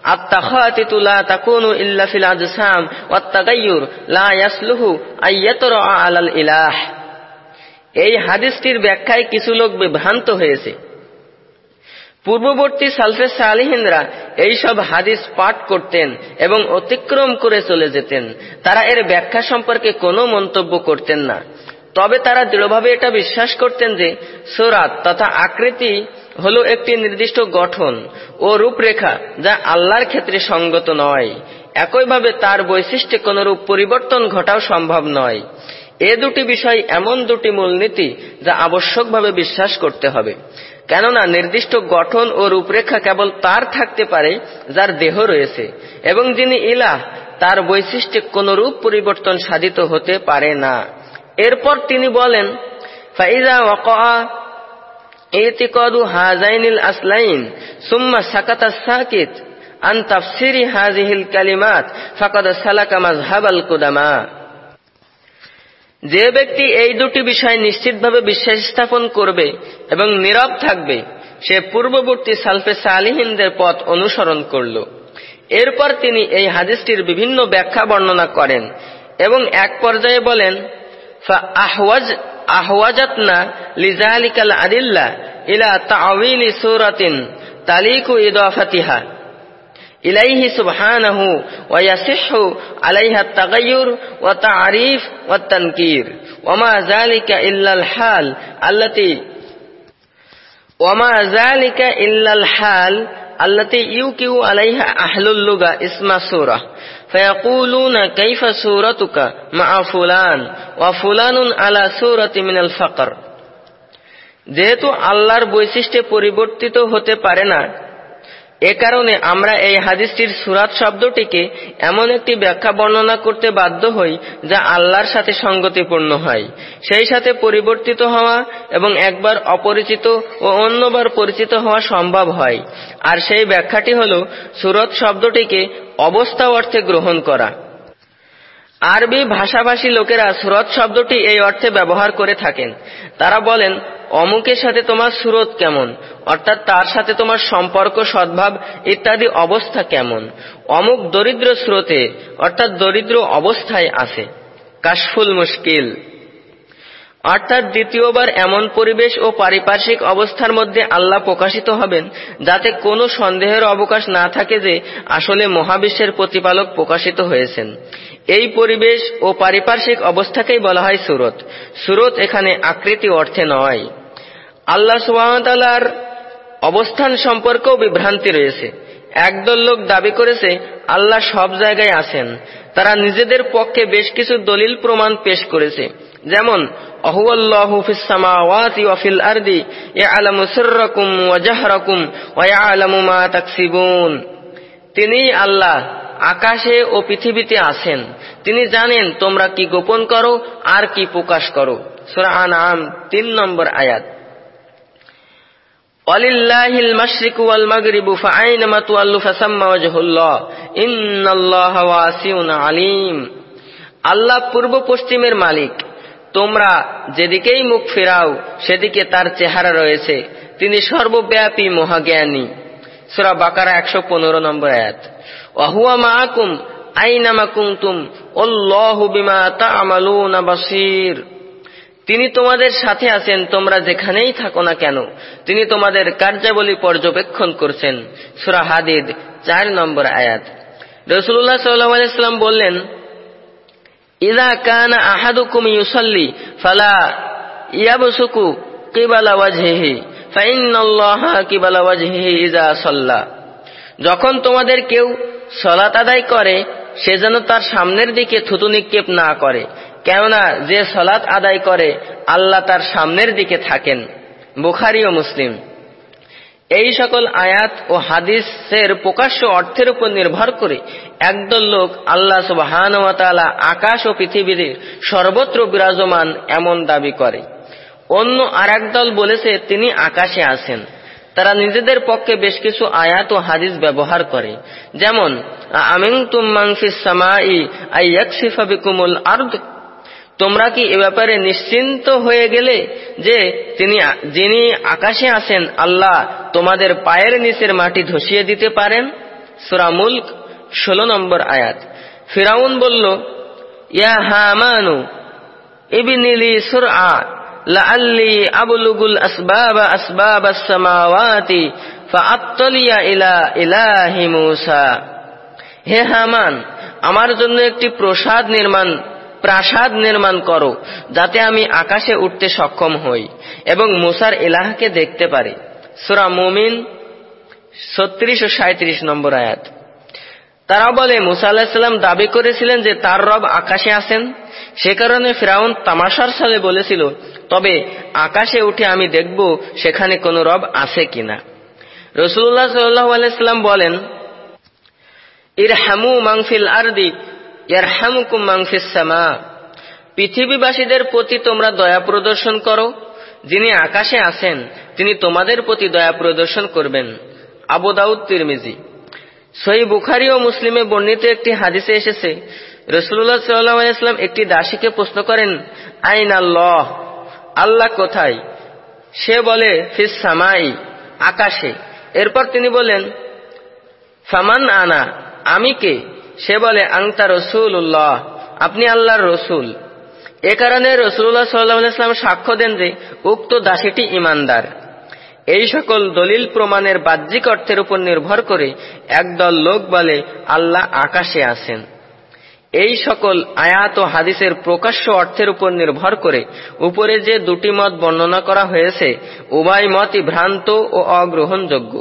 التخاطط لا تكون إلا في الأجسام والتغير لا يصلح أن يطرأ على الإله এই হাদিসটির ব্যাখ্যায় কিছু লোক বিভ্রান্ত হয়েছে পূর্ববর্তী সালফে সালিহিনরা এইসব হাদিস পাঠ করতেন এবং অতিক্রম করে চলে যেতেন তারা এর ব্যাখ্যা সম্পর্কে কোনো মন্তব্য করতেন না তবে তারা দৃঢ়ভাবে এটা বিশ্বাস করতেন যে সোরাত তথা আকৃতি হল একটি নির্দিষ্ট গঠন ও রূপরেখা যা আল্লাহর ক্ষেত্রে সঙ্গত নয়। একইভাবে তার বৈশিষ্ট্যে কোনরূপ পরিবর্তন ঘটাও সম্ভব নয়। এ দুটি বিষয় এমন দুটি মূলনীতি যা আবশ্যকভাবে বিশ্বাস করতে হবে। কেননা নির্দিষ্ট গঠন ও রূপরেখা কেবল তার থাকতে পারে যার দেহ রয়েছে, এবং যিনি ইলাহ, তার বৈশিষ্ট্যে কোন রূপ পরিবর্তন সাধিত হতে পারে না। এরপর তিনি বলেন ফাইজা ওয়াকা আসলাইন সুম্মা হাজিহিল কুদামা যে ব্যক্তি এই দুটি বিষয় নিশ্চিতভাবে বিশ্বাস স্থাপন করবে এবং নীরব থাকবে, সে পূর্ববর্তী সালফে সালিহিনদের পথ অনুসরণ করল। এরপর তিনি এই হাদিসটির বিভিন্ন ব্যাখ্যা বর্ণনা করেন এবং এক পর্যায়ে বলেন فأحوج أحوجتنا لذلك الأدلة إلى تعويل سورة تليق إضافتها. إليه سبحانه ويصح عليها التغير والتعريف والتنكير. وما ذلك إلا الحال التي وما ذلك إلا الحال التي يوكي عليها أهل اللغة اسم سورة. فيقولون كيف سورتك مع فلان وفلان على سورة من الفقر যেহেতু আল্লাহর বৈশিষ্ট্যে পরিবর্তিত হতে পারে না এ কারণে আমরা এই হাদিসটির সুরাত শব্দটিকে এমন একটি ব্যাখ্যা বর্ণনা করতে বাধ্য হই যা আল্লাহর সাথে সঙ্গতিপূর্ণ হয়। সেই সাথে পরিবর্তিত হওয়া এবং একবার অপরিচিত ও অন্যবার পরিচিত হওয়া সম্ভব হয়। আর সেই ব্যাখ্যাটি হল, সুরত শব্দটিকে অবস্থা অর্থে গ্রহণ করা। আরবি ভাষাভাষী লোকেরা সুরত শব্দটি এই অর্থে ব্যবহার করে থাকেন। তারা বলেন, অমুকের সাথে তোমার সুরত কেমন? অর্থাৎ তার সাথে তোমার সম্পর্ক, সদ্ভাব ইত্যাদি অবস্থা কেমন? অমুক দরিদ্র স্রোতে, অর্থাৎ দরিদ্র অবস্থায় আছে। কাশফুল মুশকিল। অর্থাৎ দ্বিতীয়বার এমন পরিবেশ ও পারিপার্শ্বিক অবস্থার মধ্যে আল্লাহ প্রকাশিত হবেন, যাতে কোনো সন্দেহের অবকাশ না থাকে যে আসলে মহাবিশ্বের প্রতিপালক প্রকাশিত হয়েছেন। এই পরিবেশ ও পারিপার্শ্বিক অবস্থাকেই বলা হয় সুরত। সুরত এখানে আকৃতি অর্থে নয়। আল্লাহ সুবাহতালার অবস্থান সম্পর্কেও বিভ্রান্তি রয়েছে। একদল লোক দাবি করেছে, আল্লাহ সব জায়গায় আছেন। তারা নিজেদের পক্ষে বেশ কিছু দলিল প্রমাণ পেশ করেছে। যেমন তিনি আল্লাহ। আকাশে ও পৃথিবীতে আছেন। তিনি জানেন তোমরা কি গোপন করো আর কি প্রকাশ করো। সূরা আনআম 3 নম্বর আয়াত। আলিম। আল্লাহ পূর্ব পশ্চিমের মালিক। তোমরা যেদিকেই মুখ ফেরাও, সেদিকে তার চেহারা রয়েছে। তিনি সর্বব্যাপী মহাজ্ঞানী। সূরা বাকারা 115 নম্বর আয়াত। ওয়াহুয়া মাআকুম আইনামা কুমতুম বাসীর। তিনি তোমাদের সাথে আছেন, তোমরা যেখানেই থাকো না কেন, তিনি তোমাদের কার্যাবলী পর্যবেক্ষণ করছেন। সুরা হাদিদ চার নম্বর আয়াত। রসুল্লাহ সাল্লাম বললেন ইদা কানা আহাদুকুম ইউসাল্লি, ফালা ইয়াবসুকু কিবালা ওয়াজহিহি। যখন তোমাদের কেউ সলাত আদায় করে, সে যেন তার সামনের দিকে থুতু নিক্ষেপ না করে। কেননা যে সলাৎ আদায় করে, আল্লাহ তার সামনের দিকে থাকেন। বুখারি ও মুসলিম। এই সকল আয়াত ও হাদিসের প্রকাশ্য অর্থের উপর নির্ভর করে একদল লোক আল্লাহ সুবাহান আকাশ ও পৃথিবীর সর্বত্র বিরাজমান এমন দাবি করে। অন্য আর দল বলেছে, তিনি আকাশে আছেন। তারা নিজেদের পক্ষে বেশ কিছু আয়াত ও হাদিস ব্যবহার করে। যেমন সামাই তোমরা কি এ ব্যাপারে নিশ্চিন্ত হয়ে গেলে যে তিনি যিনি আকাশে আছেন, আল্লাহ তোমাদের পায়ের নিচের মাটি ধসিয়ে দিতে পারেন? সুরা মুল্ক, ষোলো নম্বর আয়াত। ফিরাউন বলল, ইয়া হা হামানু ইবিনিলি সুরআ। লাআল্লি আবলুগুল আসবাব আসবাব as-samawati ফাআত্তালিয়া ইলা ইলাহি মূসা। হে হামান, আমার জন্য একটি প্রসাদ নির্মাণ, প্রাসাদ নির্মাণ করো, যাতে আমি আকাশে উঠতে সক্ষম হই এবং মুসার এলাহাকে দেখতে পারি। সুরা মুমিন ছত্রিশ ও সাঁত্রিশ নম্বর আয়াত। তারা বলে, মুসা আল্লাহিসাল্লাম দাবি করেছিলেন যে তার রব আকাশে আছেন। সে কারণে ফেরাউন তামাশার সালে বলেছিল, তবে আকাশে উঠে আমি দেখব সেখানে কোনো রব আছে কিনা। রসুল্লাহ সাল্লাহ আলাইসাল্লাম বলেন ইর হামু মাংফিল আরদি, ইয়ারহামুকুম মাংফিস পৃথিবীবাসীদের প্রতি তোমরা দয়া প্রদর্শন করো। যিনি আকাশে আছেন, তিনি তোমাদের প্রতি দয়া প্রদর্শন করবেন। আবু দাউদ তিরমিজি সই বুখারি ও মুসলিমে বর্ণিত একটি হাদিসে এসেছে রসুল্লাহ সাল্লাম একটি দাসীকে প্রশ্ন করেন, আইন আল্লাহ? আল্লাহ কোথায়? সে বলে, ফিস সামাই, আকাশে। এরপর তিনি বলেন, ফামান আনা, আমি কে? সে বলে, আংতা রসুল উল্লাহ আপনি আল্লাহর রসুল। এ কারণে রসুল্লাহ সাল্লাম সাক্ষ্য দেন যে, উক্ত দাসীটি ইমানদার। এই সকল দলিল প্রমাণের বাহ্যিক অর্থের উপর নির্ভর করে একদল লোক বলে আল্লাহ আকাশে আছেন। এই সকল আয়াত ও হাদিসের প্রকাশ্য অর্থের উপর নির্ভর করে উপরে যে দুটি মত বর্ণনা করা হয়েছে, উভয় মতই ভ্রান্ত ও অগ্রহণযোগ্য।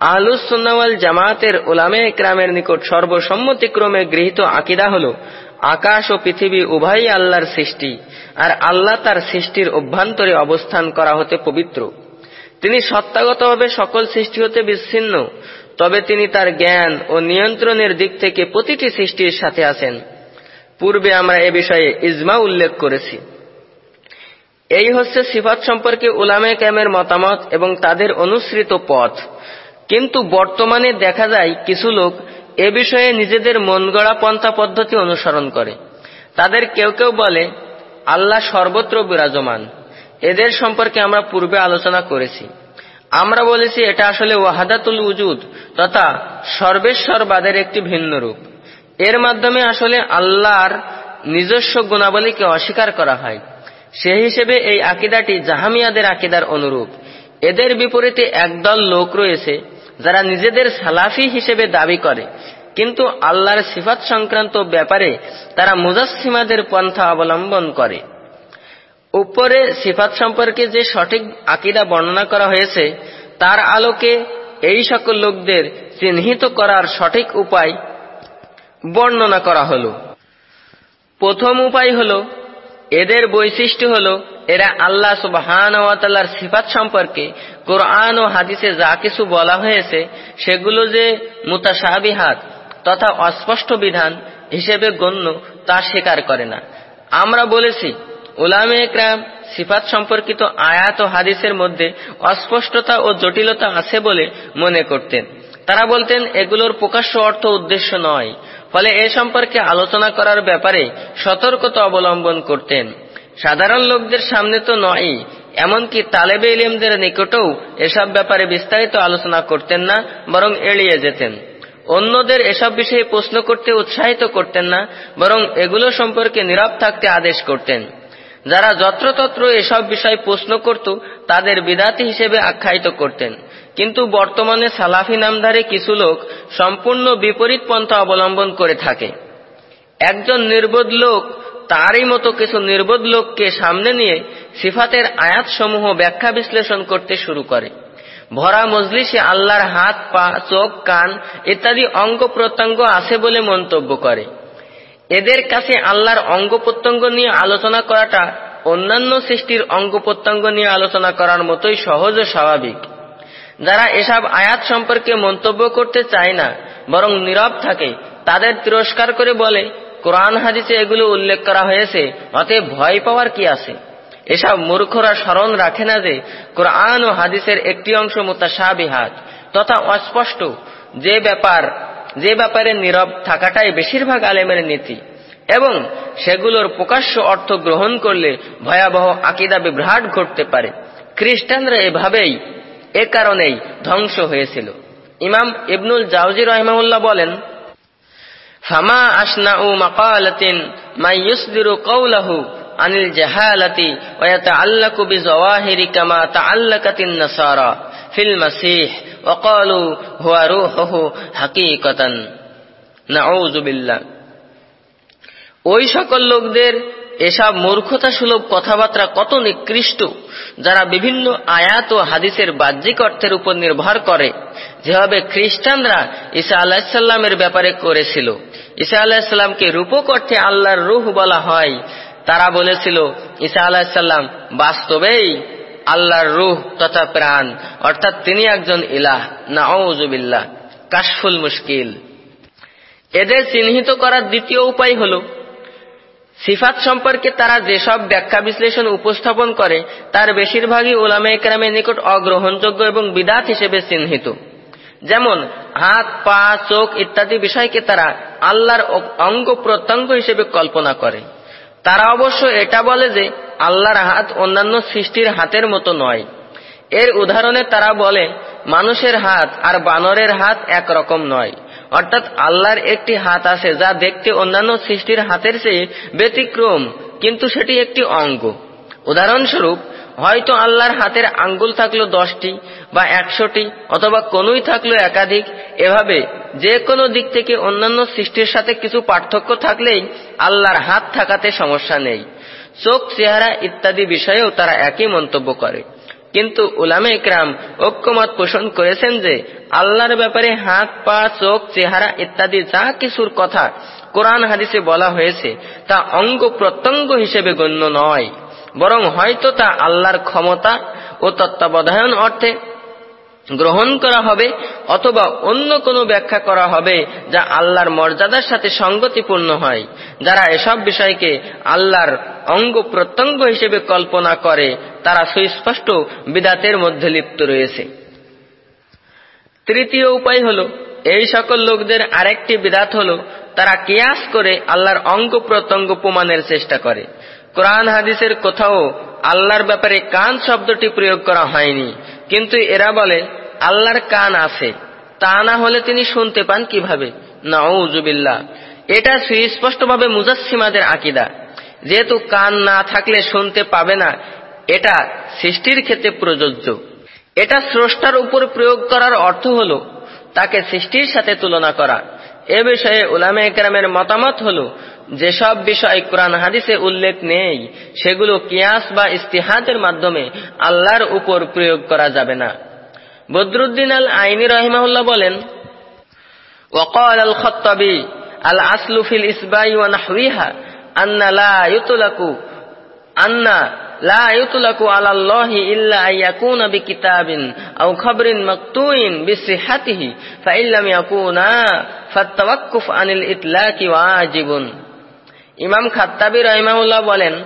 আহলুসুন্নাওয়াল জামায়াতের ওলামে একরামের নিকট সর্বসম্মতিক্রমে গৃহীত আকিদা হল, আকাশ ও পৃথিবী উভয়ই আল্লাহর সৃষ্টি, আর আল্লাহ তার সৃষ্টির অভ্যন্তরে অবস্থান করা হতে পবিত্র। তিনি সত্তাগতভাবে সকল সৃষ্টি হতে বিচ্ছিন্ন, তবে তিনি তার জ্ঞান ও নিয়ন্ত্রণের দিক থেকে প্রতিটি সৃষ্টির সাথে আছেন। পূর্বে আমরা এ বিষয়ে ইজমা উল্লেখ করেছি। এই হচ্ছে সিফাত সম্পর্কে উলামে ক্যামের মতামত এবং তাদের অনুসৃত পথ। কিন্তু বর্তমানে দেখা যায় কিছু লোক এ বিষয়ে নিজেদের মন গড়া পন্থা পদ্ধতি অনুসরণ করে। তাদের কেউ কেউ বলে, আল্লাহ সর্বত্র বিরাজমান। এদের সম্পর্কে আমরা পূর্বে আলোচনা করেছি। আমরা বলেছি এটা আসলে ওয়াহাদাতুল উজুদ তথা সর্বেশ্বরবাদের একটি ভিন্ন রূপ। এর মাধ্যমে আসলে আল্লাহর নিজস্ব গুণাবলীকে অস্বীকার করা হয়। সে হিসেবে এই আকিদাটি জাহামিয়াদের আকিদার অনুরূপ। এদের বিপরীতে একদল লোক রয়েছে যারা নিজেদের সালাফি হিসেবে দাবি করে। কিন্তু আল্লাহর সিফাত সংক্রান্ত ব্যাপারে তারা মুজাসিমাদের পন্থা অবলম্বন করে। উপরে সিফাত সম্পর্কে যে সঠিক আকিদা বর্ণনা করা হয়েছে, তার আলোকে এই সকল লোকদের চিহ্নিত করার সঠিক উপায় বর্ণনা করা হল। প্রথম উপায় হল, এদের বৈশিষ্ট্য হল, এরা আল্লাহ সুবহান সিফাত সম্পর্কে কোরআন ও হাদিসে যা কিছু বলা হয়েছে, সেগুলো যে মুতাসাবিহাত তথা অস্পষ্ট বিধান হিসেবে গণ্য, তা স্বীকার করে না। আমরা বলেছি উলামে একরাম সিফাত সম্পর্কিত আয়াত ও হাদিসের মধ্যে অস্পষ্টতা ও জটিলতা আছে বলে মনে করতেন। তারা বলতেন, এগুলোর প্রকাশ্য অর্থ উদ্দেশ্য নয়। ফলে এ সম্পর্কে আলোচনা করার ব্যাপারে সতর্কতা অবলম্বন করতেন। সাধারণ লোকদের সামনে তো নয়ই, এমনকি তালেবে ইলিমদের নিকটেও এসব ব্যাপারে বিস্তারিত আলোচনা করতেন না, বরং এড়িয়ে যেতেন। অন্যদের এসব বিষয়ে প্রশ্ন করতে উৎসাহিত করতেন না, বরং এগুলো সম্পর্কে নীরব থাকতে আদেশ করতেন। যারা যত্রতত্র এসব বিষয় প্রশ্ন করত, তাদের বিদাতি হিসেবে আখ্যায়িত করতেন। কিন্তু বর্তমানে সালাফি নামধারী কিছু লোক সম্পূর্ণ বিপরীত পন্থা অবলম্বন করে থাকে। একজন নির্বোধ লোক তারই মতো কিছু নির্বোধ লোককে সামনে নিয়ে সিফাতের আয়াতসমূহ ব্যাখ্যা বিশ্লেষণ করতে শুরু করে। ভরা মজলিসে আল্লাহর হাত, পা, চোখ, কান ইত্যাদি অঙ্গ প্রত্যঙ্গ আছে বলে মন্তব্য করে। এদের কাছে আল্লাহর অঙ্গ প্রত্যঙ্গ নিয়ে আলোচনা করাটা অন্যান্য সৃষ্টির অঙ্গ প্রত্যঙ্গ নিয়ে আলোচনা করার মতোই সহজ ও স্বাভাবিক। যারা এসব আয়াত সম্পর্কে মন্তব্য করতে চায় না, বরং নীরব থাকে, তাদের তিরস্কার করে বলে, কোরআন হাদিসে এগুলো উল্লেখ করা হয়েছে, অতএব ভয় পাওয়ার কি আছে? এসব মূর্খরা স্মরণ রাখে না যে, কোরআন ও হাদিসের একটি অংশ মোতাসাবিহাত, তথা অস্পষ্ট। যে ব্যাপার যে ব্যাপারে নীরব থাকাটাই বেশিরভাগ আলেমের নীতি, এবং সেগুলোর প্রকাশ্য অর্থ গ্রহণ করলে ভয়াবহ আকিদা বিভ্রাট ঘটতে পারে। খ্রিস্টানরা এভাবেই, এ কারণেই ধ্বংস হয়েছিল। ইমাম ইবনুল জাউজি রহমাউল্লাহ বলেন, ফামা আসনা উ মাকালাতিন মাই ইউসদিরু কৌলাহু আনিল জাহালাতি ওয়াতা আল্লাকু বিজাওয়াহিরি কামা তাআল্লাকাতিন নাসারা ফিল মাসিহ وقالوا هو روحه حقيقة نعوذ بالله ওই সকল লোকদের এসব মূর্খতা সুলভ কথাবার্তা কত নিকৃষ্ট যারা বিভিন্ন আয়াত ও হাদিসের বাহ্যিক অর্থের উপর নির্ভর করে যেভাবে খ্রিস্টানরা ঈসা আলাহিসাল্লামের ব্যাপারে করেছিল ঈসা আলাহিসাল্লামকে রূপক অর্থে আল্লাহর রুহ বলা হয় তারা বলেছিল ঈসা আলাহিসাল্লাম বাস্তবেই আল্লাহর রুহ তথা প্রাণ। অর্থাৎ তিনি একজন ইলাহ না নাউজুবিল্লাহ কাশফুল মুশকিল। এদের চিহ্নিত করার দ্বিতীয় উপায় হল, সিফাত সম্পর্কে তারা যেসব ব্যাখ্যা বিশ্লেষণ উপস্থাপন করে, তার বেশিরভাগই ওলামে একরামের নিকট অগ্রহণযোগ্য এবং বিদাত হিসেবে চিহ্নিত। যেমন, হাত, পা, চোখ ইত্যাদি বিষয়কে তারা আল্লাহর অঙ্গ প্রত্যঙ্গ হিসেবে কল্পনা করে। তারা অবশ্য এটা বলে যে আল্লাহর হাত অন্যান্য সৃষ্টির হাতের মতো নয়। এর উদাহরণে তারা বলে, মানুষের হাত আর বানরের হাত একরকম নয়। অর্থাৎ আল্লাহর একটি হাত আছে যা দেখতে অন্যান্য সৃষ্টির হাতের চেয়ে ব্যতিক্রম, কিন্তু সেটি একটি অঙ্গ। উদাহরণস্বরূপ হয়তো আল্লাহর হাতের আঙ্গুল থাকল দশটি বা একশোটি অথবা কোনই থাকল একাধিক। এভাবে যে কোনো দিক থেকে অন্যান্য সৃষ্টির সাথে কিছু পার্থক্য থাকলেই আল্লাহর হাত থাকাতে সমস্যা নেই। চোখ, চেহারা ইত্যাদি বিষয়েও তারা একই মন্তব্য করে। কিন্তু উলামে ইকরাম ঐক্যমত পোষণ করেছেন যে আল্লাহর ব্যাপারে হাত, পা, চোখ, চেহারা ইত্যাদি যা কিছুর কথা কোরআন হাদিসে বলা হয়েছে তা অঙ্গ প্রত্যঙ্গ হিসেবে গণ্য নয়। বরং হয়তো তা আল্লাহর ক্ষমতা ও তত্ত্বাবধায়ন অর্থে গ্রহণ করা হবে অথবা অন্য কোনো ব্যাখ্যা করা হবে যা আল্লাহর মর্যাদার সাথে সঙ্গতিপূর্ণ হয়, যারা এসব বিষয়কে আল্লাহর অঙ্গ প্রত্যঙ্গ হিসেবে কল্পনা করে, তারা সুস্পষ্ট বিদাতের মধ্যে লিপ্ত রয়েছে। তৃতীয় উপায় হল, এই সকল লোকদের আরেকটি বিদাত হল, তারা কিয়াস করে আল্লাহর অঙ্গ প্রত্যঙ্গ প্রমাণের চেষ্টা করে। কোরআন হাদিসের কোথাও আল্লাহর ব্যাপারে কান শব্দটি প্রয়োগ করা হয়নি। কিন্তু এরা বলে, আল্লাহর কান আছে। তা না হলে তিনি শুনতে পান কীভাবে? নাউজুবিল্লাহ এটা সুস্পষ্টভাবে মুজাসিমাদের আকিদা। যেহেতু কান না থাকলে শুনতে পাবে না, এটা সৃষ্টির ক্ষেত্রে প্রযোজ্য। এটা স্রষ্টার উপর প্রয়োগ করার অর্থ হল, তাকে সৃষ্টির সাথে তুলনা করা। এ বিষয়ে উলামে একরামের মতামত হল যেসব বিষয় কোরআন হাদিসে উল্লেখ নেই সেগুলো কিয়াস বা ইস্তিহাদের মাধ্যমে আল্লাহর উপর প্রয়োগ করা যাবে না বদরুদ্দিন আল আইনি রহিমাহুল্লাহ বলেন وقال الخطبي الأصل في الإسباء ونحوها أن لا يطلق আন্না লা আলাল্লাহি ইল্লা খবরিন আনিল ইমাম খাত্তাবি রহিমাহুল্লাহ বলেন,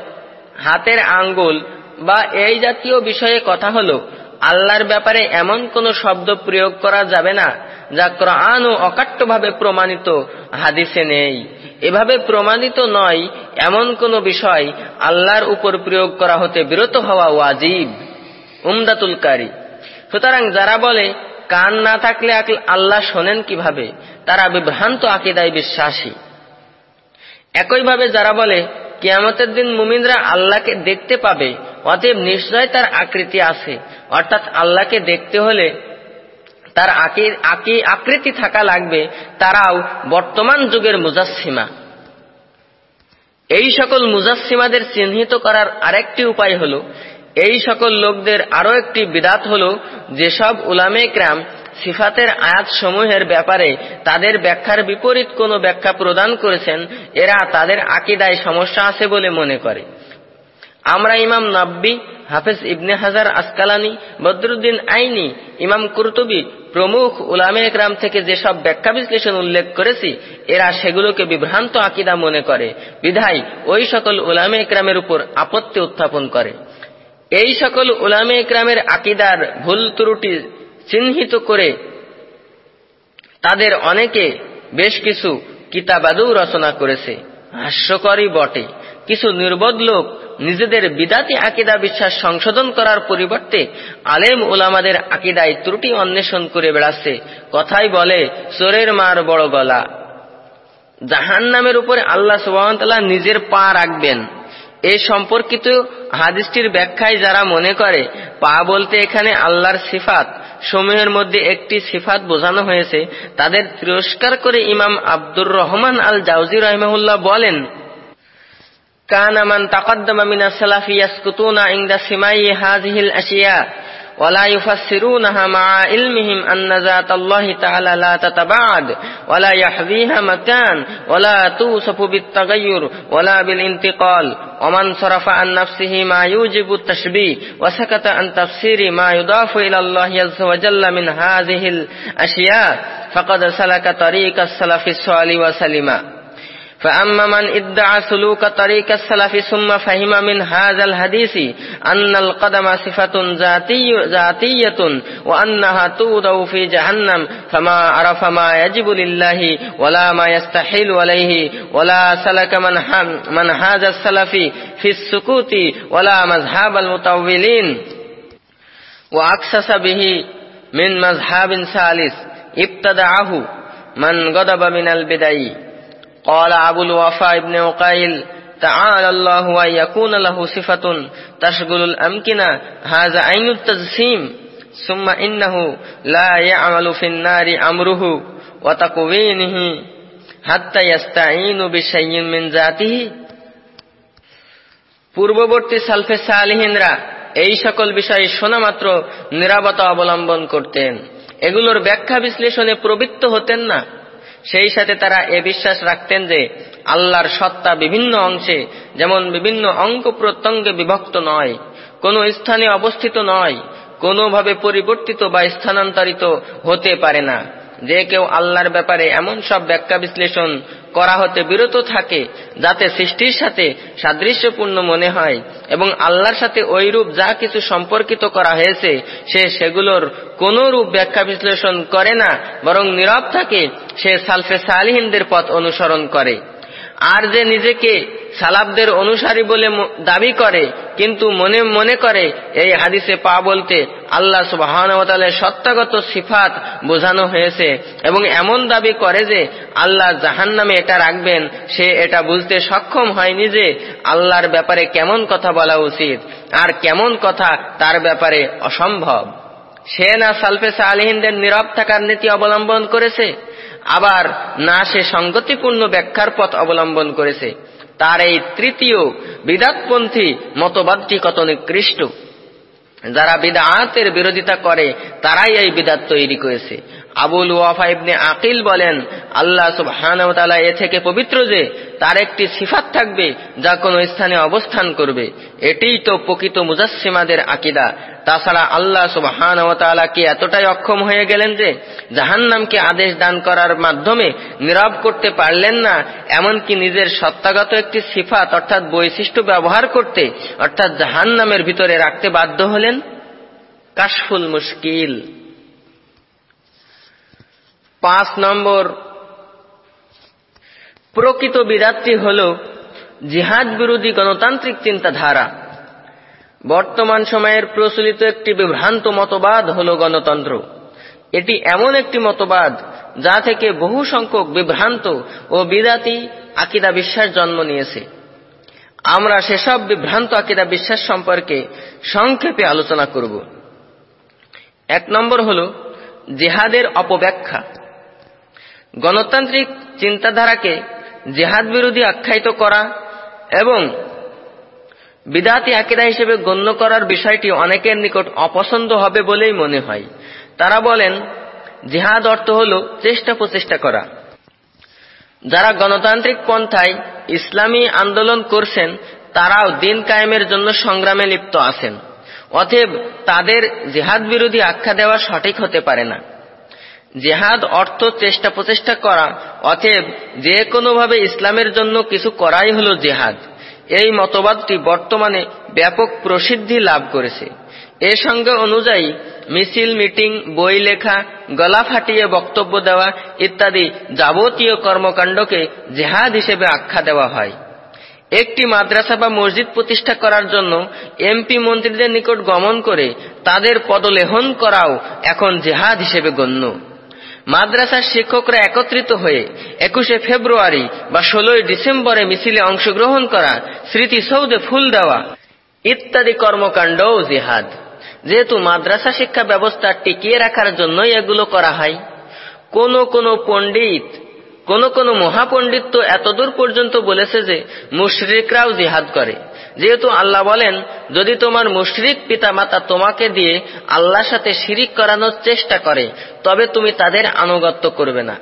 হাতের আঙ্গুল বা এই জাতীয় বিষয়ে কথা হলো, আল্লাহর ব্যাপারে এমন কোন শব্দ প্রয়োগ করা যাবে না, যা ক্রআন ও অকাট্যভাবে প্রমাণিত, হাদিসে নেই। এভাবে প্রমাণিত নয় এমন কোন বিষয় আল্লাহর উপর প্রয়োগ করা হতে বিরত হওয়া ওয়াজিব। উমদাতুল কারি। সুতরাং যারা বলে, কান না থাকলে আল্লাহ শোনেন কীভাবে? তারা বিভ্রান্ত আকিদায় বিশ্বাসী। একইভাবে যারা বলে, কিয়ামতের দিন মুমিনরা আল্লাহকে দেখতে পাবে, অতএব নিশ্চয় তার আকৃতি আছে। অর্থাৎ আল্লাহকে দেখতে হলে তার আকৃতি থাকা লাগবে, তারাও বর্তমান যুগের মুজাসিমা এই সকল মুজাসিমাদের চিহ্নিত করার আরেকটি উপায় হল, এই সকল লোকদের আরও একটি বিদাত হল যেসব উলামে ক্রাম সিফাতের আয়াত সমূহের ব্যাপারে তাদের ব্যাখ্যার বিপরীত কোনো ব্যাখ্যা প্রদান করেছেন, এরা তাদের আকিদায় সমস্যা আছে বলে মনে করে। আমরা ইমাম নাব্বি, হাফেজ ইবনে হাজার আসকালানি, বদরুদ্দিন আইনি, ইমাম কুরতুবি প্রমুখ উলামে একরাম থেকে যেসব ব্যাখ্যা বিশ্লেষণ উল্লেখ করেছি, এরা সেগুলোকে বিভ্রান্ত আকিদা মনে করে, বিধায় ওই সকল উলামে একরামের উপর আপত্তি উত্থাপন করে। এই সকল উলামে একরামের আকিদার ভুল ত্রুটি চিহ্নিত করে তাদের অনেকে বেশ কিছু কিতাবাদও রচনা করেছে। হাস্যকরই বটে। কিছু নির্বোধ লোক নিজেদের বিদাতি আকিদা বিশ্বাস সংশোধন করার পরিবর্তে আলেম ওলামাদের আকিদায় ত্রুটি অন্বেষণ করে বেড়াচ্ছে। কথাই বলে চোরের মার বড় গলা। জাহান নামের উপরে আল্লাহ সুবাহতাল্লাহ নিজের পা রাখবেন। এ সম্পর্কিত হাদিসটির ব্যাখ্যায় যারা মনে করে, পা বলতে এখানে আল্লাহর সিফাত, সমূহের মধ্যে একটি সিফাত বোঝানো হয়েছে। তাদের তিরস্কার করে ইমাম আব্দুর রহমান আল জাউজি রহমাহুল্লাহ বলেন كان من تقدم من السلف يسكتون عند سماع هذه الأشياء ولا يفسرونها مع علمهم أن ذات الله تعالى لا تتباعد ولا يحذيها مكان ولا توصف بالتغير ولا بالانتقال ومن صرف عن نفسه ما يوجب التشبيه وسكت عن تفسير ما يضاف إلى الله عز وجل من هذه الأشياء فقد سلك طريق السلف الصالح وسلم. فأما من ادعى سلوك طريق السلف ثم فهم من هذا الحديث أن القدم صفة ذاتي ذاتية وأنها تودع في جهنم فما عرف ما يجب لله ولا ما يستحيل عليه ولا سلك من من هذا السلف في السكوت ولا مذهب المطولين. وأكسس به من مذهب ثالث ابتدعه من غضب من البدعي قال أبو الوفاء ابن عقيل تعالى الله أن يكون له صفة تشغل الأمكنة هذا عين التجسيم ثم إنه لا يعمل في النار أمره وتقوينه حتى يستعين بشيء من ذاته পূর্ববর্তী সালফে সালিহিনরা এই সকল বিষয়ে শোনামাত্র নিরাপত্তা অবলম্বন করতেন এগুলোর ব্যাখ্যা বিশ্লেষণে প্রবৃত্ত হতেন না সেই সাথে তারা এ বিশ্বাস রাখতেন যে আল্লাহর সত্তা বিভিন্ন অংশে, যেমন বিভিন্ন অঙ্গ প্রত্যঙ্গে বিভক্ত নয়, কোন স্থানে অবস্থিত নয়, কোনোভাবে পরিবর্তিত বা স্থানান্তরিত হতে পারে না। যে কেউ আল্লাহর ব্যাপারে এমন সব ব্যাখ্যা বিশ্লেষণ করা হতে বিরত থাকে, যাতে সৃষ্টির সাথে সাদৃশ্যপূর্ণ মনে হয় এবং আল্লাহর সাথে ওই রূপ যা কিছু সম্পর্কিত করা হয়েছে, সে সেগুলোর কোন রূপ ব্যাখ্যা বিশ্লেষণ করে না, বরং নীরব থাকে, সে সালফে সালিহিনদের পথ অনুসরণ করে। আর যে নিজেকে সালাবদের অনুসারী বলে দাবি করে, কিন্তু মনে মনে করে, এই হাদিসে পা বলতে আল্লাহ সুবাহনের সত্তাগত সিফাত বোঝানো হয়েছে এবং এমন দাবি করে যে আল্লাহ জাহান নামে এটা রাখবেন, সে এটা বুঝতে সক্ষম হয়নি যে আল্লাহর ব্যাপারে কেমন কথা বলা উচিত আর কেমন কথা তার ব্যাপারে অসম্ভব। সে না সালফে সালিহিনদের নীরব থাকার নীতি অবলম্বন করেছে? আবার না সে সংগতিপূর্ণ ব্যাখ্যার পথ অবলম্বন করেছে। তার এই তৃতীয় বিদাতপন্থী মতবাদটি কত নিকৃষ্ট? যারা বিদাতের বিরোধিতা করে, তারাই এই বিদাত তৈরি করেছে। আবুল ওয়াফা ইবনে আকিল বলেন, আল্লাহ সুবহানাহু এ থেকে পবিত্র যে, তার একটি সিফাত থাকবে যা কোনো স্থানে অবস্থান করবে। এটিই তো প্রকৃত মুজাসিমাদের আকিদা। তাছাড়া আল্লাহ সুবহান কি এতটাই অক্ষম হয়ে গেলেন যে, জাহান্নামকে আদেশ দান করার মাধ্যমে নীরব করতে পারলেন না, এমনকি নিজের সত্তাগত একটি সিফাত, অর্থাৎ বৈশিষ্ট্য ব্যবহার করতে, অর্থাৎ জাহান্নামের ভিতরে রাখতে বাধ্য হলেন? কাশফুল মুশকিল। পাঁচ নম্বর। প্রকৃত বিদাতটি হল জিহাদ বিরোধী গণতান্ত্রিক চিন্তাধারা। বর্তমান সময়ের প্রচলিত একটি বিভ্রান্ত মতবাদ হল গণতন্ত্র। এটি এমন একটি মতবাদ যা থেকে বহু সংখ্যক বিভ্রান্ত ও বিদাতি আকিদা বিশ্বাস জন্ম নিয়েছে। আমরা সেসব বিভ্রান্ত আকিদা বিশ্বাস সম্পর্কে সংক্ষেপে আলোচনা করব। এক নম্বর হল জেহাদের অপব্যাখ্যা। গণতান্ত্রিক চিন্তাধারাকে জেহাদ বিরোধী আখ্যায়িত করা এবং বিদাতি আকিদা হিসেবে গণ্য করার বিষয়টি অনেকের নিকট অপছন্দ হবে বলেই মনে হয়। তারা বলেন, জেহাদ অর্থ হল চেষ্টা প্রচেষ্টা করা। যারা গণতান্ত্রিক পন্থায় ইসলামী আন্দোলন করছেন, তারাও দিন কায়েমের জন্য সংগ্রামে লিপ্ত আছেন। অতএব তাদের জেহাদ বিরোধী আখ্যা দেওয়া সঠিক হতে পারে না। জেহাদ অর্থ চেষ্টা প্রচেষ্টা করা, অতএব যে কোনোভাবে ইসলামের জন্য কিছু করাই হল জেহাদ। এই মতবাদটি বর্তমানে ব্যাপক প্রসিদ্ধি লাভ করেছে। এ সঙ্গে অনুযায়ী মিছিল, মিটিং, বই লেখা, গলা ফাটিয়ে বক্তব্য দেওয়া ইত্যাদি যাবতীয় কর্মকাণ্ডকে জেহাদ হিসেবে আখ্যা দেওয়া হয়। একটি মাদ্রাসা বা মসজিদ প্রতিষ্ঠা করার জন্য এমপি মন্ত্রীদের নিকট গমন করে তাদের পদলেহন করাও এখন জেহাদ হিসেবে গণ্য। মাদ্রাসার শিক্ষকরা একত্রিত হয়ে একুশে ফেব্রুয়ারি বা ষোলোই ডিসেম্বরে মিছিলে অংশগ্রহণ করা স্মৃতি সৌদে ফুল দেওয়া ইত্যাদি কর্মকাণ্ডও জিহাদ। যেহেতু মাদ্রাসা শিক্ষা ব্যবস্থা টিকিয়ে রাখার জন্যই এগুলো করা হয়, কোন কোন পণ্ডিত, কোন কোন মহাপণ্ডিত তো এতদূর পর্যন্ত বলেছে যে মুশরিকরাও জিহাদ করে। যেহেতু আল্লাহ বলেন, যদি তোমার মুশরিক পিতা মাতা তোমাকে দিয়ে আল্লাহর সাথে শিরিক করানোর চেষ্টা করে, তবে তুমি তাদের আনুগত্য করবে না।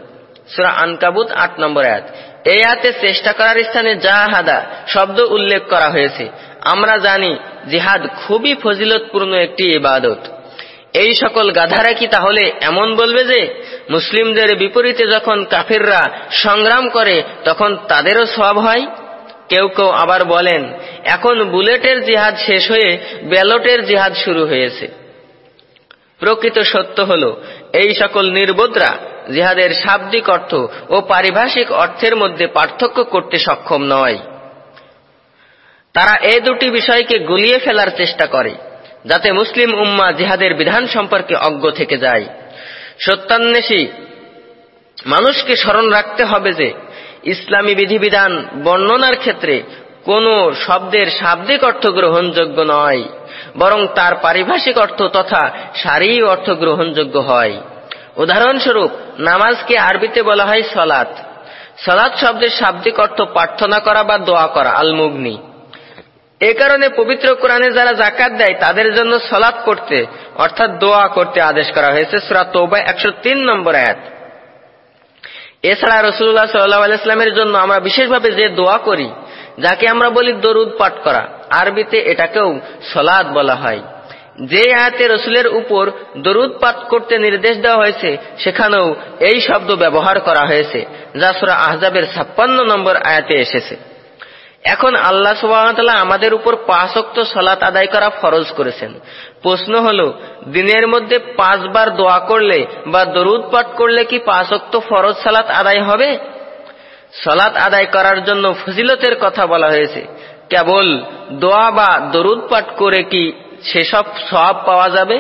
সুরা আনকাবুত আট নম্বর আয়াত। এই আয়াতে চেষ্টা করার স্থানে জাহাদা শব্দ উল্লেখ করা হয়েছে। আমরা জানি, জিহাদ খুবই ফজিলতপূর্ণ একটি ইবাদত। এই সকল গাধারা কি তাহলে এমন বলবে যে, মুসলিমদের বিপরীতে যখন কাফিররা সংগ্রাম করে, তখন তাদেরও সব হয়? কেউ কেউ আবার বলেন, এখন বুলেটের জিহাদ শেষ হয়ে ব্যালটের জিহাদ শুরু হয়েছে। প্রকৃত সত্য হল, এই সকল নির্বোধরা জিহাদের শাব্দিক অর্থ ও পারিভাষিক অর্থের মধ্যে পার্থক্য করতে সক্ষম নয়। তারা এই দুটি বিষয়কে গুলিয়ে ফেলার চেষ্টা করে, যাতে মুসলিম উম্মা জিহাদের বিধান সম্পর্কে অজ্ঞ থেকে যায়। সত্যান্বেষী মানুষকে স্মরণ রাখতে হবে যে ইসলামী বিধিবিধান বর্ণনার ক্ষেত্রে কোন শব্দের শাব্দিক অর্থ গ্রহণযোগ্য নয়, বরং তার পারিভাষিক অর্থ তথা সারি অর্থ গ্রহণযোগ্য হয়। উদাহরণস্বরূপ, নামাজকে আরবিতে বলা হয় সলাত সলাৎ শব্দের শাব্দিক অর্থ প্রার্থনা করা বা দোয়া করা, আলমুগ্নি। এ কারণে পবিত্র কোরআনে যারা জাকাত দেয়, তাদের জন্য সলাৎ করতে, অর্থাৎ দোয়া করতে আদেশ করা হয়েছে, সুরা তৌবা একশো তিন নম্বর আয়াত। এছাড়া রসুল্লাহ সাল্লাহ আলাইস্লামের জন্য আমরা বিশেষভাবে যে দোয়া করি, যাকে আমরা বলি দরুদ পাঠ করা, আরবিতে এটাকেও সলাদ বলা হয়। যে আয়াতে রসুলের উপর দরুদ পাঠ করতে নির্দেশ দেওয়া হয়েছে, সেখানেও এই শব্দ ব্যবহার করা হয়েছে, যা সুরা আহজাবের ছাপ্পান্ন নম্বর আয়াতে এসেছে। এখন আল্লাহ সুবাহতাল্লাহ আমাদের উপর পাঁচক্ত সলাত আদায় করা ফরজ করেছেন। প্রশ্ন হল, দিনের মধ্যে পাঁচবার দোয়া করলে বা দরুদ পাঠ করলে কি পাঁচক্ত ফরজ সালাত আদায় হবে? সলাত আদায় করার জন্য ফজিলতের কথা বলা হয়েছে। কেবল দোয়া বা দরুদ পাঠ করে কি সেসব সব পাওয়া যাবে?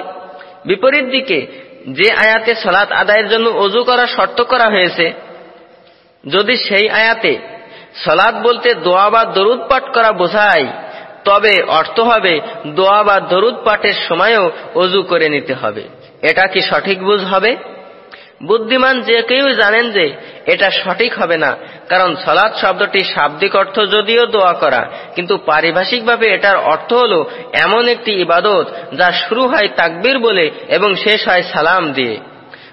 বিপরীত দিকে, যে আয়াতে সলাৎ আদায়ের জন্য অজু করা শর্ত করা হয়েছে, যদি সেই আয়াতে সলাদ বলতে দোয়া বা দরুদ পাঠ করা বোঝায়। তবে অর্থ হবে দোয়া বা দরুদ পাঠের সময়ও অজু করে নিতে হবে। এটা কি সঠিক বুঝ হবে? বুদ্ধিমান যে কেউ জানেন যে এটা সঠিক হবে না, কারণ সলাদ শব্দটি শাব্দিক অর্থ যদিও দোয়া করা, কিন্তু পারিভাষিকভাবে এটার অর্থ হল এমন একটি ইবাদত যা শুরু হয় তাকবির বলে এবং শেষ হয় সালাম দিয়ে।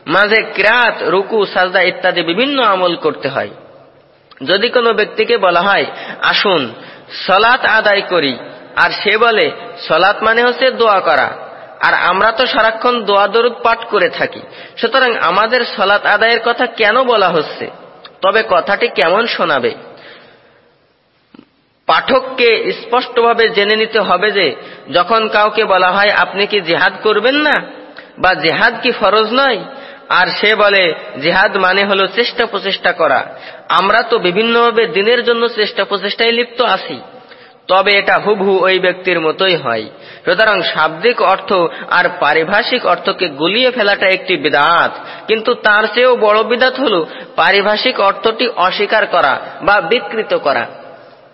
মাঝে ক্রাত, রুকু, সাজদা ইত্যাদি বিভিন্ন আমল করতে হয়। যদি কোনো ব্যক্তিকে বলা হয়, আসুন, সলাৎ আদায় করি। আর সে বলে, সলাৎ মানে হচ্ছে দোয়া করা। আর আমরা তো সারাক্ষণ দোয়া দরুদ পাঠ করে থাকি। সুতরাং আমাদের সলাৎ আদায়ের কথা কেন বলা হচ্ছে? তবে কথাটি কেমন শোনাবে? পাঠককে স্পষ্টভাবে জেনে নিতে হবে যে, যখন কাউকে বলা হয়, আপনি কি জেহাদ করবেন না? বা, জেহাদ কি ফরজ নয়? আর সে বলে, জেহাদ মানে হলো চেষ্টা প্রচেষ্টা করা। আমরা তো বিভিন্নভাবে দিনের জন্য চেষ্টা প্রচেষ্টায় লিপ্ত আছি। তবে এটা হুবহু ওই ব্যক্তির মতোই হয়। সুতরাং শাব্দিক অর্থ আর পারিভাষিক অর্থকে গুলিয়ে ফেলাটা একটি বিদাত। কিন্তু তার চেয়েও বড় বিদাত হল, পারিভাষিক অর্থটি অস্বীকার করা বা বিকৃত করা।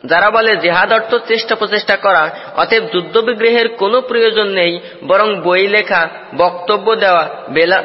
যারা বলে জেহাদ অর্থ চেষ্টা প্রচেষ্টা করা, অতএব যুদ্ধ বিগ্রহের কোনো প্রয়োজন নেই, বরং বই লেখা, বক্তব্য দেওয়া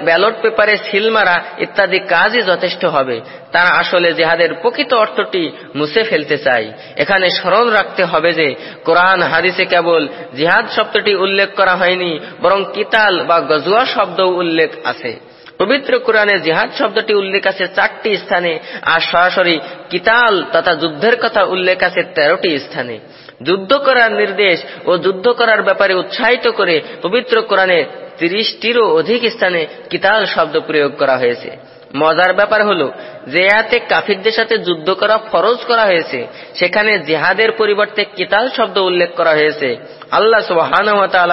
ব্যালট পেপারে সিল মারা ইত্যাদি কাজই যথেষ্ট হবে। তারা আসলে জেহাদের প্রকৃত অর্থটি মুছে ফেলতে চায় এখানে স্মরণ রাখতে হবে যে, কোরআন, হাদিসে কেবল জিহাদ শব্দটি উল্লেখ করা হয়নি, বরং কিতাল বা গজুয়া শব্দও উল্লেখ আছে। পবিত্র কোরআনে জিহাদ শব্দটি উল্লেখ আছে চারটি স্থানে আর সরাসরি কিতাল তথা যুদ্ধের কথা উল্লেখ আছে তেরোটি স্থানে। যুদ্ধ করার নির্দেশ ও যুদ্ধ করার ব্যাপারে উৎসাহিত করে পবিত্র কোরআনে তিরিশটিরও অধিক স্থানে কিতাল শব্দ প্রয়োগ করা হয়েছে। মজার ব্যাপার হল যে এতে কাফিরদের সাথে যুদ্ধ করা ফরজ করা হয়েছে। সেখানে জেহাদের পরিবর্তে কিতাল শব্দ উল্লেখ করা হয়েছে। আল্লাহ সুবহান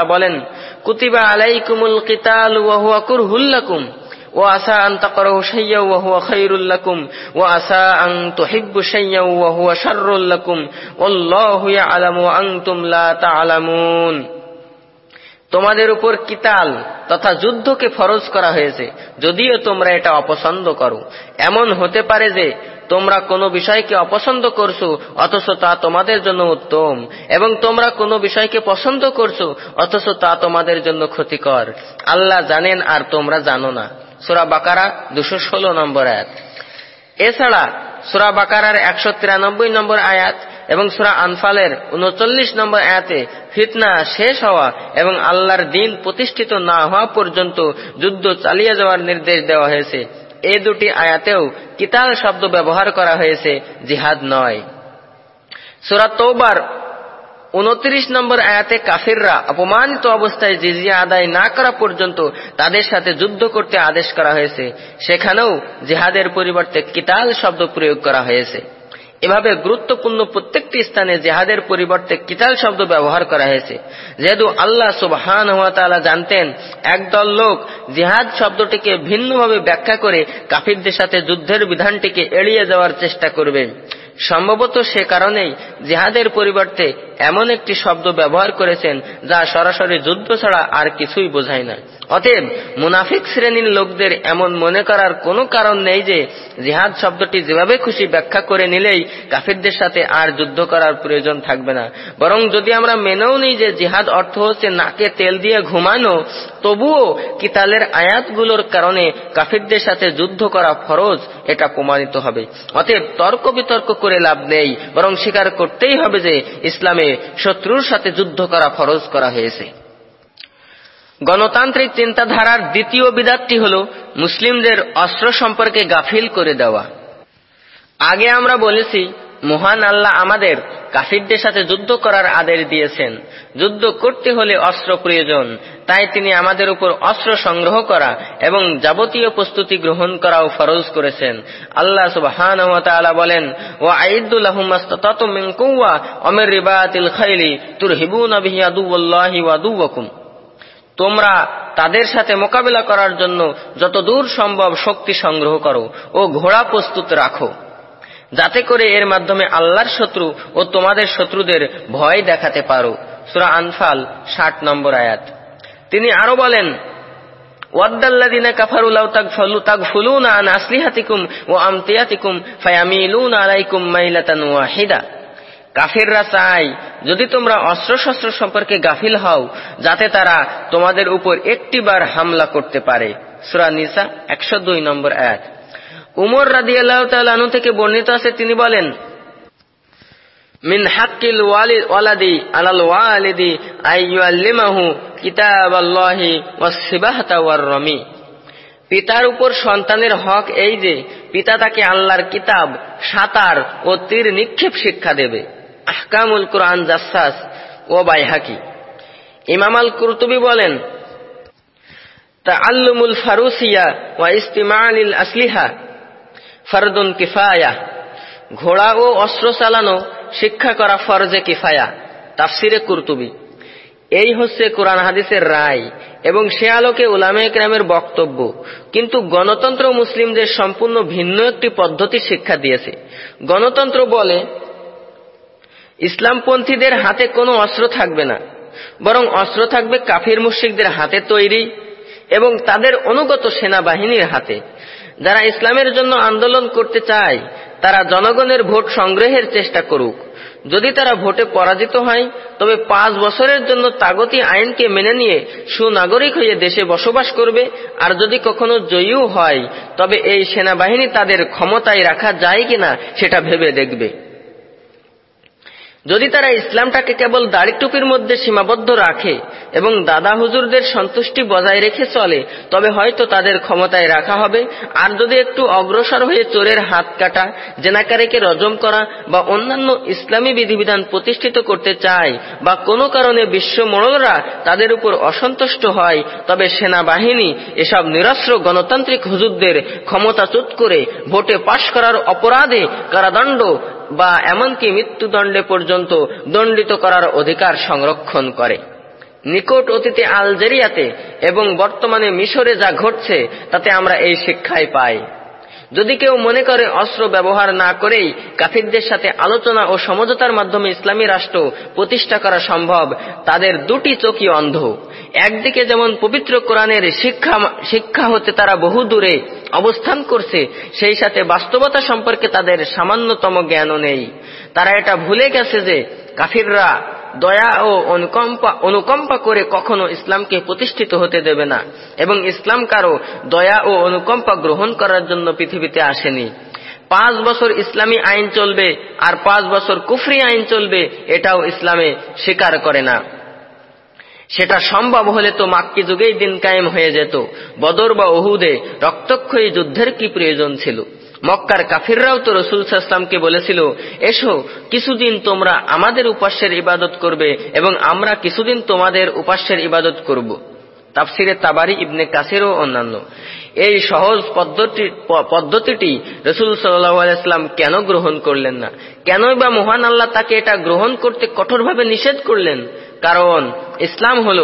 বলেন, কুতিবা আলাইকুমুল কিতাল ওয়াহুয়া কুরহুল্লাকুম وعسى أن تقرأوا شيئا وهو خير لكم وعسى أن تحبوا شيئا وهو شر لكم والله يعلم وأنتم لا تعلمون তোমাদের উপর কিতাল তথা যুদ্ধকে ফরজ করা হয়েছে যদিও তোমরা এটা অপছন্দ করো এমন হতে পারে যে তোমরা কোনো বিষয়কে অপছন্দ করছো অথচ তা তোমাদের জন্য উত্তম এবং তোমরা কোনো বিষয়কে পছন্দ করছো অথচ তা তোমাদের জন্য ক্ষতিকর আল্লাহ জানেন আর তোমরা জানো না সুরা বাকারা দুশো ষোলো নম্বর আয়াত। এছাড়া সুরা বাকারার একশো তিরানব্বই নম্বর আয়াত এবং সুরা আনফালের উনচল্লিশ নম্বর আয়াতে ফিতনা শেষ হওয়া এবং আল্লাহর দিন প্রতিষ্ঠিত না হওয়া পর্যন্ত যুদ্ধ চালিয়ে যাওয়ার নির্দেশ দেওয়া হয়েছে। এই দুটি আয়াতেও কিতাল শব্দ ব্যবহার করা হয়েছে, জিহাদ নয়। সুরা তৌবার উনত্রিশ নম্বর আয়াতে কাফিররা অপমানিত অবস্থায় জিজিয়া আদায় না করা পর্যন্ত তাদের সাথে যুদ্ধ করতে আদেশ করা হয়েছে। সেখানেও জেহাদের পরিবর্তে কিতাল শব্দ প্রয়োগ করা হয়েছে। এভাবে গুরুত্বপূর্ণ প্রত্যেকটি স্থানে জেহাদের পরিবর্তে কিতাল শব্দ ব্যবহার করা হয়েছে। যেহেতু আল্লাহ সুবহান জানতেন, একদল লোক জেহাদ শব্দটিকে ভিন্নভাবে ব্যাখ্যা করে কাফিরদের সাথে যুদ্ধের বিধানটিকে এড়িয়ে যাওয়ার চেষ্টা করবে। সম্ভবত সে কারণেই জেহাদের পরিবর্তে এমন একটি শব্দ ব্যবহার করেছেন যা সরাসরি যুদ্ধ ছাড়া আর কিছুই বোঝায় না। অতএব মুনাফিক শ্রেণির লোকদের এমন মনে করার কোনো কারণ নেই যে জিহাদ শব্দটি যেভাবে খুশি ব্যাখ্যা করে নিলেই কাফিরদের সাথে আর যুদ্ধ করার প্রয়োজন থাকবে না। বরং যদি আমরা মেনেও নিই যে জিহাদ অর্থ হচ্ছে নাকে তেল দিয়ে ঘুমানো, তবুও কিতালের আয়াতগুলোর কারণে কাফিরদের সাথে যুদ্ধ করা ফরজ, এটা প্রমাণিত হবে। অতএব তর্ক বিতর্ক করে লাভ নেই, বরং স্বীকার করতেই হবে যে ইসলামে শত্রুর সাথে যুদ্ধ করা ফরজ করা হয়েছে। গণতান্ত্রিক চিন্তাধারার দ্বিতীয় বিদাতটি হল মুসলিমদের অস্ত্র সম্পর্কে গাফিল করে দেওয়া। আগে আমরা বলেছি, মহান আল্লাহ আমাদের কাফিরদের সাথে যুদ্ধ করার আদেশ দিয়েছেন। যুদ্ধ করতে হলে অস্ত্র প্রয়োজন, তাই তিনি আমাদের উপর অস্ত্র সংগ্রহ করা এবং যাবতীয় প্রস্তুতি গ্রহণ করাও ফরজ করেছেন। আল্লাহ সুবহান বলেন ও আইদুল্লাহমিনকুয়া অমির রিবাতিল খাইলি তুর হিবুন তোমরা তাদের সাথে মোকাবিলা করার জন্য যত দূর সম্ভব শক্তি সংগ্রহ করো ও ঘোড়া প্রস্তুত রাখো। যাতে করে এর মাধ্যমে আল্লাহর শত্রু ও তোমাদের শত্রুদের ভয় দেখাতে পারো। সুরা আনফাল ষাট নম্বর আয়াত। তিনি আরও বলেন ওয়াদ্দাল্লাদিনা কাফারুলাউ তাগফালু ও আলাইকুম ওয়াহিদা। কাফিররা চায়, যদি তোমরা অস্ত্রশস্ত্র সম্পর্কে গাফিল হও, যাতে তারা তোমাদের উপর একটিবার হামলা করতে পারে। সুরা নিসা একশো দুই নম্বর এক উমর রাদি আল্লাহ থেকে বর্ণিত আছে, তিনি বলেন ওয়ালাদি আলাল ওয়ার-রামি। পিতার উপর সন্তানের হক এই যে, পিতা তাকে আল্লাহর কিতাব, সাঁতার ও তীর নিক্ষেপ শিক্ষা দেবে। আহকামুল কোরআন জাসাস ও বাইহাকি। ইমাম আল কুরতুবি বলেন তা আল্লুমুল ফারুসিয়া ওয়া ইস্তিমালিল আসলিহা ফরদুন কিফায়া। ঘোড়া ও অস্ত্র চালানো, শিক্ষা করা ফরজে কিফায়া, তাফসিরে কুরতুবি। এই হচ্ছে কোরআন হাদিসের রায় এবং সে আলোকে উলামে ক্রামের বক্তব্য। কিন্তু গণতন্ত্র মুসলিমদের সম্পূর্ণ ভিন্ন একটি পদ্ধতি শিক্ষা দিয়েছে। গণতন্ত্র বলে ইসলামপন্থীদের হাতে কোনো অস্ত্র থাকবে না, বরং অস্ত্র থাকবে কাফির মুশ্রিকদের হাতে তৈরি এবং তাদের অনুগত সেনাবাহিনীর হাতে। যারা ইসলামের জন্য আন্দোলন করতে চায়, তারা জনগণের ভোট সংগ্রহের চেষ্টা করুক। যদি তারা ভোটে পরাজিত হয়, তবে পাঁচ বছরের জন্য তাগতি আইনকে মেনে নিয়ে সুনাগরিক হয়ে দেশে বসবাস করবে, আর যদি কখনো জয়ীও হয়, তবে এই সেনাবাহিনী তাদের ক্ষমতায় রাখা যায় কিনা সেটা ভেবে দেখবে। যদি তারা ইসলামটাকে কেবল দাড়ি টুপির মধ্যে সীমাবদ্ধ রাখে এবং দাদা হুজুরদের সন্তুষ্টি বজায় রেখে চলে, তবে হয়তো তাদের ক্ষমতায় রাখা হবে। আর যদি একটু অগ্রসর হয়ে চোরের হাত কাটা, জেনাকারেকে রজম করা বা অন্যান্য ইসলামী বিধিবিধান প্রতিষ্ঠিত করতে চায় বা কোনো কারণে বিশ্ব মোড়লরা তাদের উপর অসন্তুষ্ট হয়, তবে সেনাবাহিনী এসব নিরস্ত্র গণতান্ত্রিক হুজুরদের ক্ষমতাচ্যুত করে ভোটে পাশ করার অপরাধে কারাদণ্ড বা এমনকি মৃত্যুদণ্ডে পর্যন্ত দণ্ডিত করার অধিকার সংরক্ষণ করে। নিকট অতীতে আলজেরিয়াতে এবং বর্তমানে মিশরে যা ঘটছে, তাতে আমরা এই শিক্ষাই পাই। যদি কেউ মনে করে অস্ত্র ব্যবহার না করেই কাফিরদের সাথে আলোচনা ও সমঝোতার মাধ্যমে ইসলামী রাষ্ট্র প্রতিষ্ঠা করা সম্ভব, তাদের দুটি চোখই অন্ধ। একদিকে যেমন পবিত্র কোরআনের শিক্ষা শিক্ষা হতে তারা বহু দূরে অবস্থান করছে, সেই সাথে বাস্তবতা সম্পর্কে তাদের সামান্যতম জ্ঞানও নেই। তারা এটা ভুলে গেছে যে কাফিররা দয়া ও অনুকম্পা অনুকম্পা করে কখনো ইসলামকে প্রতিষ্ঠিত হতে দেবে না। এবং ইসলাম কারও দয়া ও অনুকম্পা গ্রহণ করার জন্য পৃথিবীতে আসেনি। পাঁচ বছর ইসলামী আইন চলবে আর পাঁচ বছর কুফরি আইন চলবে, এটাও ইসলামে স্বীকার করে না। সেটা সম্ভব হলে তো মাক্কি যুগেই দিন কায়েম হয়ে যেত। বদর বা ওহুদে রক্তক্ষয়ী যুদ্ধের কি প্রয়োজন ছিল? মক্কার কাফিররাও তো রসুল সাল্লামকে বলেছিল, এসো, কিছুদিন তোমরা আমাদের উপাস্যের ইবাদত করবে এবং আমরা কিছুদিন তোমাদের উপাস্যের ইবাদত করব। তাফসিরে তাবারি, ইবনে কাসির ও অন্যান্য। এই সহজ পদ্ধতিটি রসুল সাল্লাম কেন গ্রহণ করলেন না? কেনই বা মহান আল্লাহ তাকে এটা গ্রহণ করতে কঠোরভাবে নিষেধ করলেন? কারণ ইসলাম হল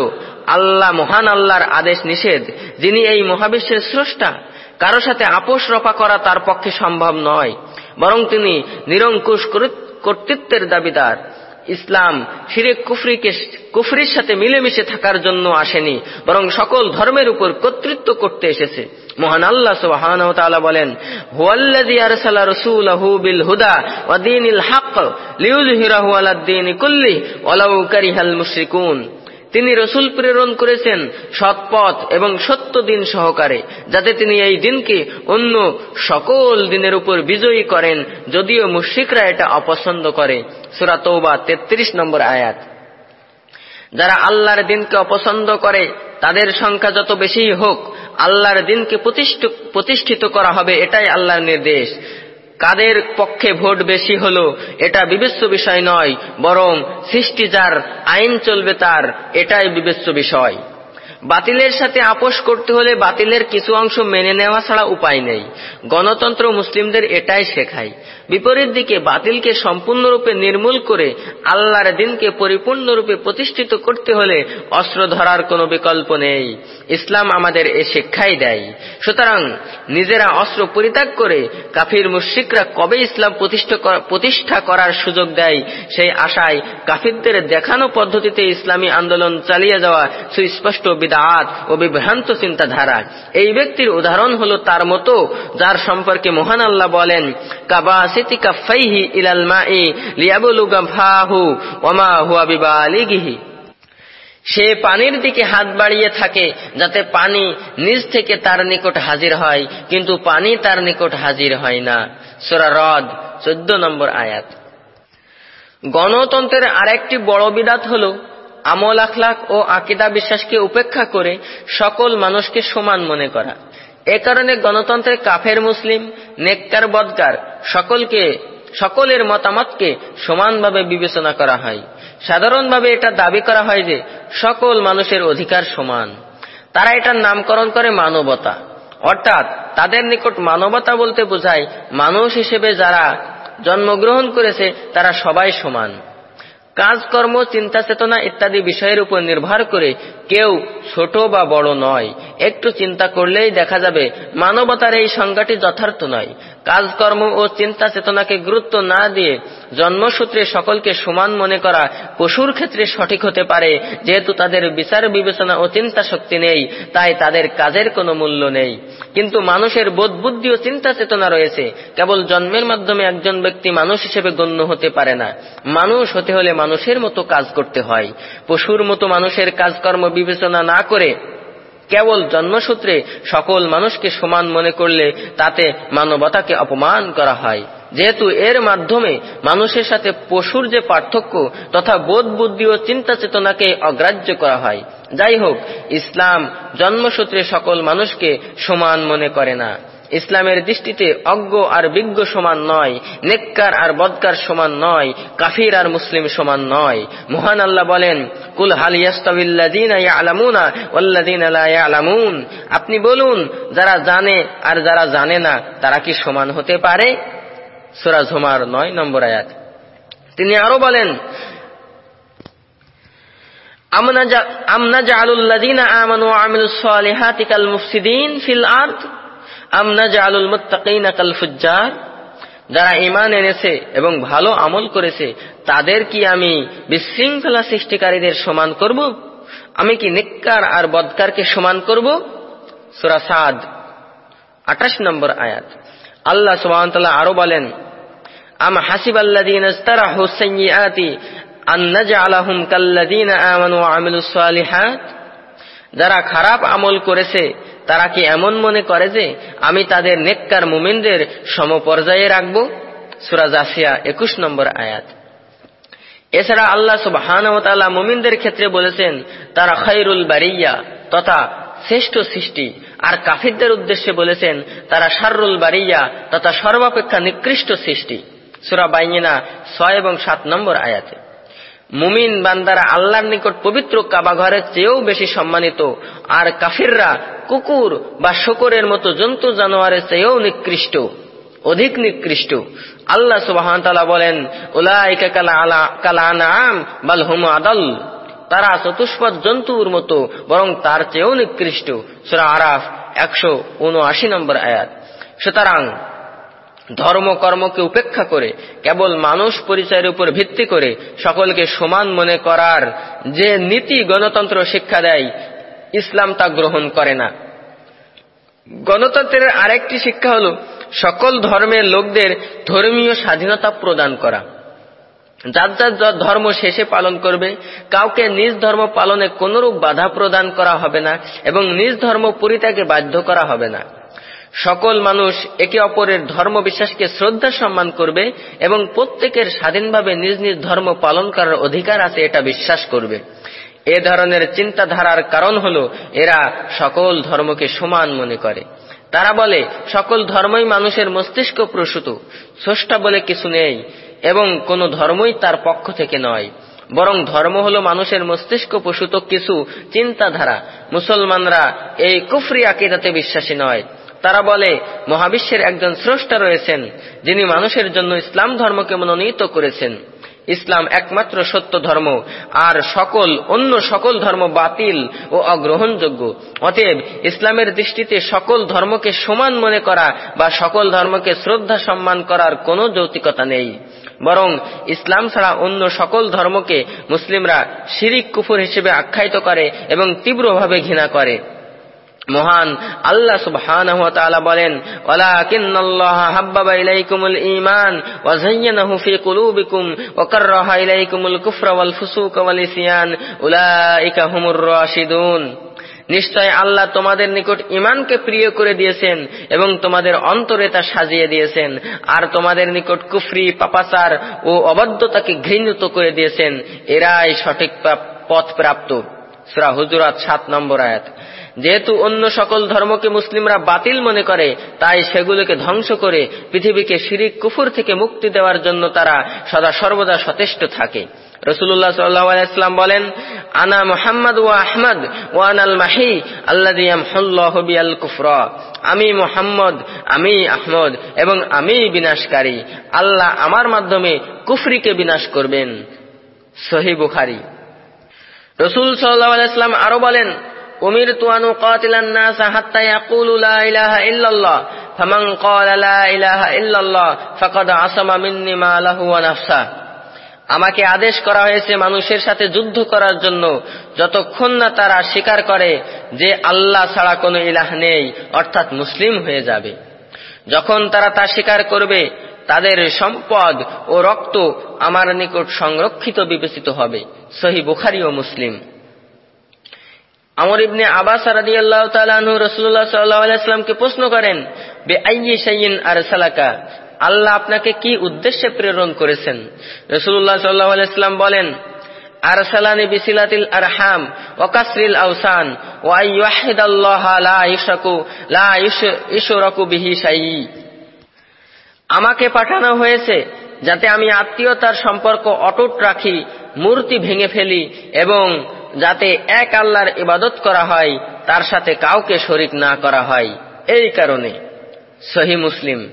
আল্লাহ মহান আল্লাহর আদেশ নিষেধ, যিনি এই মহাবিশ্বের স্রষ্টা। কারও সাথে আপোষ রফা করা তার পক্ষে সম্ভব নয়, বরং তিনি নিরঙ্কুশ কর্তৃত্বের দাবিদার। ইসলাম ফিরে কুফরিকে, কুফরির সাথে মিলেমিশে থাকার জন্য আসেনি, বরং সকল ধর্মের উপর কর্তৃত্ব করতে এসেছে। মহান আল্লাহ তাআলা বলেন হুদা ওয়া তিনি রসুল প্রেরণ করেছেন সৎপথ এবং সত্য দিন সহকারে, যাতে তিনি এই দিনকে অন্য সকল দিনের উপর বিজয়ী করেন, যদিও মুশ্রিকরা এটা অপছন্দ করে। সুরা তৌবা তেত্রিশ নম্বর আয়াত। যারা আল্লাহর দিনকে অপছন্দ করে, তাদের সংখ্যা যত বেশি হোক, আল্লাহর দিনকে প্রতিষ্ঠিত করা হবে, এটাই আল্লাহর নির্দেশ। কাদের পক্ষে ভোট বেশি হল, এটা বিবেচ্য বিষয় নয়, বরং সৃষ্টি যার, আইন চলবে তার, এটাই বিবেচ্য বিষয়। বাতিলের সাথে আপোষ করতে হলে বাতিলের কিছু অংশ মেনে নেওয়া ছাড়া উপায় নেই। গণতন্ত্র মুসলিমদের এটাই শেখায়। বিপরীত দিকে বাতিলকে সম্পূর্ণরূপে নির্মূল করে আল্লাহর দিনকে পরিপূর্ণরূপে প্রতিষ্ঠিত করতে হলে অস্ত্র ধরার কোনো বিকল্প নেই। ইসলাম আমাদের এ শিক্ষাই দেয়। সুতরাং নিজেরা অস্ত্র পরিত্যাগ করে কাফির মুশ্রিকরা কবে ইসলাম প্রতিষ্ঠা করার সুযোগ দেয়, সেই আশায় কাফিরদের দেখানো পদ্ধতিতে ইসলামী আন্দোলন চালিয়ে যাওয়া সুস্পষ্ট বিদাত ও বিভ্রান্ত চিন্তাধারা। এই ব্যক্তির উদাহরণ হল তার মতো যার সম্পর্কে মহান আল্লাহ বলেন সে পানির দিকে হাত বাড়িয়ে থাকে যাতে পানি নিজ থেকে তার নিকট হাজির হয়, কিন্তু পানি তার নিকট হাজির হয় না। সোরা হ্রদ চোদ্দ নম্বর আয়াত। গণতন্ত্রের আরেকটি বড় বিদাত হল আমল আখলাক ও আকিদা বিশ্বাসকে উপেক্ষা করে সকল মানুষকে সমান মনে করা। এ কারণে গণতন্ত্রে কাফের, মুসলিম, নেককার, বদকার সকলকে, সকলের মতামতকে সমানভাবে বিবেচনা করা হয়। সাধারণভাবে এটা দাবি করা হয় যে সকল মানুষের অধিকার সমান। তারা এটার নামকরণ করে মানবতা। অর্থাৎ তাদের নিকট মানবতা বলতে বোঝায় মানুষ হিসেবে যারা জন্মগ্রহণ করেছে তারা সবাই সমান। কাজকর্ম, চিন্তা চেতনা ইত্যাদি বিষয়ের উপর নির্ভর করে কেউ ছোট বা বড় নয়। একটু চিন্তা করলেই দেখা যাবে মানবতার এই সংজ্ঞাটি যথার্থ নয়। কাজকর্ম ও চিন্তা চেতনাকে গুরুত্ব না দিয়ে জন্মসূত্রে সকলকে সমান মনে করা পশুর ক্ষেত্রে সঠিক হতে পারে। যেহেতু তাদের বিচার, বিবেচনা ও চিন্তা শক্তি নেই, তাই তাদের কাজের কোনো মূল্য নেই। কিন্তু মানুষের বোধ, বুদ্ধি ও চিন্তা চেতনা রয়েছে। কেবল জন্মের মাধ্যমে একজন ব্যক্তি মানুষ হিসেবে গণ্য হতে পারে না। মানুষ হতে হলে মানুষের মতো কাজ করতে হয়। পশুর মতো মানুষের কাজকর্ম বিবেচনা না করে কেবল জন্মসূত্রে সকল মানুষকে সমান মনে করলে তাতে মানবতাকে অপমান করা হয়। যেহেতু এর মাধ্যমে মানুষের সাথে পশুর যে পার্থক্য তথা বোধ, বুদ্ধি ও চিন্তা চেতনাকে অগ্রাহ্য করা হয়। যাই হোক, ইসলাম জন্মসূত্রে সকল মানুষকে সমান মনে করে না। ইসলামের দৃষ্টিতে অজ্ঞ আর বিজ্ঞ সমান নয়, নেককার আর বদকার সমান নয়, কাফির আর মুসলিম সমান নয়। মহান আল্লাহ বলেন, কুল হাল আলামুন আপনি বলুন, যারা জানে আর যারা জানে না, তারা কি সমান হতে পারে? সুরা ঝুমার নয় নম্বর আয়াত। তিনি আরও বলেন আমনা জালুল্লাদিনা আমানু আমিলুস সালিহাতি কাল মুফসিদিন ফিল আরদ? যারা ইমান এনেছে এবং ভালো আমল করেছে, তাদের কি আমি বিশৃঙ্খলা সৃষ্টিকারীদের সমান করব? আমি কি নিক্কার আর বদকারকে সমান করব? সুরা সাদ, আঠাশ নম্বর আয়াত। আল্লাহ সুবাহতাল্লাহ আরও বলেন, আম হাসিব আল্লাদিন যারা খারাপ আমল করেছে তারা কি এমন মনে করে যে আমি তাদের নেককার মুমিনদের সমপর্যায়ে রাখব? সুরাজ আসিয়া একুশ নম্বর আয়াত। এছাড়া আল্লাহ সুবহান মুমিনদের ক্ষেত্রে বলেছেন, তারা খৈরুল বারিয়া তথা শ্রেষ্ঠ সৃষ্টি। আর কাফিরদের উদ্দেশ্যে বলেছেন, তারা শারুল বারিয়া তথা সর্বাপেক্ষা নিকৃষ্ট সৃষ্টি। সুরা বাইনা ছয় এবং সাত নম্বর আয়াতে। মুমিন বান্দারা আল্লাহর নিকট পবিত্র কাবাঘরের চেয়েও বেশি সম্মানিত। আর কাফিররা কুকুর বা শকরের মতো জন্তু জানোয়ারের চেয়েও নিকৃষ্ট, অধিক নিকৃষ্ট। আল্লাহ সুবাহতালা বলেন, উলাইকা কালা আনাম বাল হুম আদল। তারা চতুষ্পদ জন্তুর মতো, বরং তার চেয়েও নিকৃষ্ট। সুরা আরাফ একশো উনআশি নম্বর আয়াত। সুতরাং ধর্ম কর্মকে উপেক্ষা করে, কেবল মানুষ পরিচয়ের উপর ভিত্তি করে সকলকে সমান মনে করার যে নীতি গণতন্ত্র শিক্ষা দেয়, ইসলাম তা গ্রহণ করে না। গণতন্ত্রের আরেকটি শিক্ষা হল সকল ধর্মের লোকদের ধর্মীয় স্বাধীনতা প্রদান করা। যার যার ধর্ম শেষে পালন করবে, কাউকে নিজ ধর্ম পালনে কোনরূপ বাধা প্রদান করা হবে না এবং নিজ ধর্ম পরিত্যাগে বাধ্য করা হবে না। সকল মানুষ একে অপরের ধর্ম বিশ্বাসকে শ্রদ্ধা সম্মান করবে এবং প্রত্যেকের স্বাধীনভাবে নিজ নিজ ধর্ম পালন করার অধিকার আছে, এটা বিশ্বাস করবে। এ ধরনের চিন্তাধারার কারণ হল এরা সকল ধর্মকে সমান মনে করে। তারা বলে, সকল ধর্মই মানুষের মস্তিষ্ক প্রসূত, স্রষ্টা বলে কিছু নেই, এবং কোন ধর্মই তার পক্ষ থেকে নয়। বরং ধর্ম হল মানুষের মস্তিষ্ক প্রসূত কিছু চিন্তাধারা। মুসলমানরা এই কুফরি আকিদাতে বিশ্বাসী নয়। তারা বলে, মহাবিশ্বের একজন স্রষ্টা রয়েছেন, যিনি মানুষের জন্য ইসলাম ধর্মকে মনোনীত করেছেন। ইসলাম একমাত্র সত্য ধর্ম, আর সকল, অন্য সকল ধর্ম বাতিল ও অগ্রহণযোগ্য। অতএব ইসলামের দৃষ্টিতে সকল ধর্মকে সমান মনে করা বা সকল ধর্মকে শ্রদ্ধা সম্মান করার কোনো যৌতিকতা নেই। বরং ইসলাম ছাড়া অন্য সকল ধর্মকে মুসলিমরা শিরিক কুফুর হিসেবে আখ্যায়িত করে এবং তীব্রভাবে ঘৃণা করে। মহান আল্লাহ সুবহানাহু ওয়া তাআলা বলেন, ওয়ালাকিন্নাল্লাহা হাব্বাবা ইলাইকুমুল ঈমান ওয়া যায়্যানাহু ফি কুলুবিকুম ওয়া কাররাহা ইলাইকুমুল কুফরা ওয়াল ফুসুকা ওয়াল ইসয়ান, উলাইকা হুমুর রাশিদুন। নিশ্চয় আল্লাহ তোমাদের নিকট ইমানকে প্রিয় করে দিয়েছেন এবং তোমাদের অন্তরে তা সাজিয়ে দিয়েছেন, আর তোমাদের নিকট কুফরি, পাপাচার ও অবাধ্যতাকে ঘৃণিত করে দিয়েছেন। এরাই সঠিক পথ প্রাপ্ত সুরা হুজুরাত সাত নম্বর আয়াত। যেহেতু অন্য সকল ধর্মকে মুসলিমরা বাতিল মনে করে, তাই সেগুলোকে ধ্বংস করে পৃথিবীকে শিরিক, কুফুর থেকে মুক্তি দেওয়ার জন্য তারা সদা সর্বদা সচেষ্ট থাকে। রসুল্লাহ সাল্লাম বলেন, আনা মোহাম্মদ ও আহমদ ও আনাল মাহি কুফরা। আমি মোহাম্মদ, আমি আহমদ এবং আমি বিনাশকারী। আল্লাহ আমার মাধ্যমে কুফরিকে বিনাশ করবেন। সহি বুখারি। রসুল সাল্লাম আরও বলেন উমির তুয়ানু কাতিলান ইলাহা ইল্লাল্লাহ। আমাকে আদেশ করা হয়েছে মানুষের সাথে যুদ্ধ করার জন্য, যতক্ষণ না তারা স্বীকার করে যে আল্লাহ ছাড়া কোনো ইলাহ নেই, অর্থাৎ মুসলিম হয়ে যাবে। যখন তারা তা স্বীকার করবে তাদের সম্পদ ও রক্ত আমার নিকট সংরক্ষিত বিবেচিত হবে। সহি বুখারি ও মুসলিম। আমর ইবনে আবাস রাদি আল্লাহ রসুল্লাহ প্রশ্ন করেন বে আইয়ে সাইন আর সালাকা আল্লাহ আপনাকে কি উদ্দেশ্যে প্রেরণ করেছেন? রসুল্লাহ সাল্লাহ আলাইস্লাম বলেন, আরসালানি বিসিলাতিল আরহাম লা আমাকে পাঠানো হয়েছে যাতে আমি আত্মীয়তার সম্পর্ক অটুট রাখি, মূর্তি ভেঙে ফেলি এবং যাতে এক আল্লাহর ইবাদত করা হয়, তার সাথে কাউকে শরিক না করা হয়। এই কারণে। সহি মুসলিম।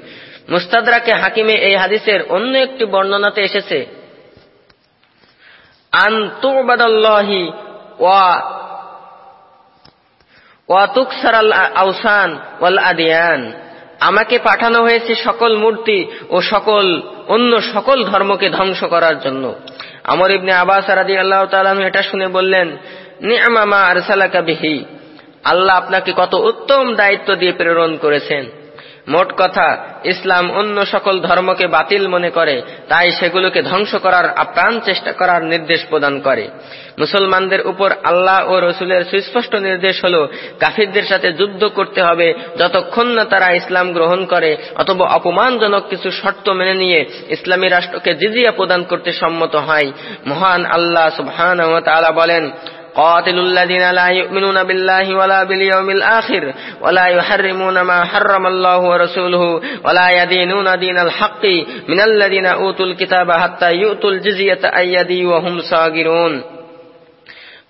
মুস্তাদরাকে হাকিমে এই হাদিসের অন্য একটি বর্ণনাতে এসেছে। আন তুবাদাল্লাহি ওয়া আমাকে পাঠানো হয়েছে সকল মূর্তি ও সকল অন্য সকল ধর্মকে ধ্বংস করার জন্য। আমর ইবনে আবাস রাজি আল্লাহ তালু এটা শুনে বললেন নিয়ামা আরসালাকা বিহি। আল্লাহ আপনাকে কত উত্তম দায়িত্ব দিয়ে প্রেরণ করেছেন। মোট কথা, ইসলাম অন্য সকল ধর্মকে বাতিল মনে করে, তাই সেগুলোকে ধ্বংস করার আপ্রাণ চেষ্টা করার নির্দেশ প্রদান করে। মুসলমানদের উপর আল্লাহ ও রসুলের সুস্পষ্ট নির্দেশ হল, কাফিরদের সাথে যুদ্ধ করতে হবে যতক্ষণ না তারা ইসলাম গ্রহণ করে, অথবা অপমানজনক কিছু শর্ত মেনে নিয়ে ইসলামী রাষ্ট্রকে জিজিয়া প্রদান করতে সম্মত হয়। মহান আল্লাহ সুবহান বলেন قاتلوا الذين لا يؤمنون بالله ولا باليوم الآخر ولا يحرمون ما حرم الله ورسوله ولا يدينون دين الحق من الذين أوتوا الكتاب حتى يؤتوا الجزية أن يدي وهم صاغرون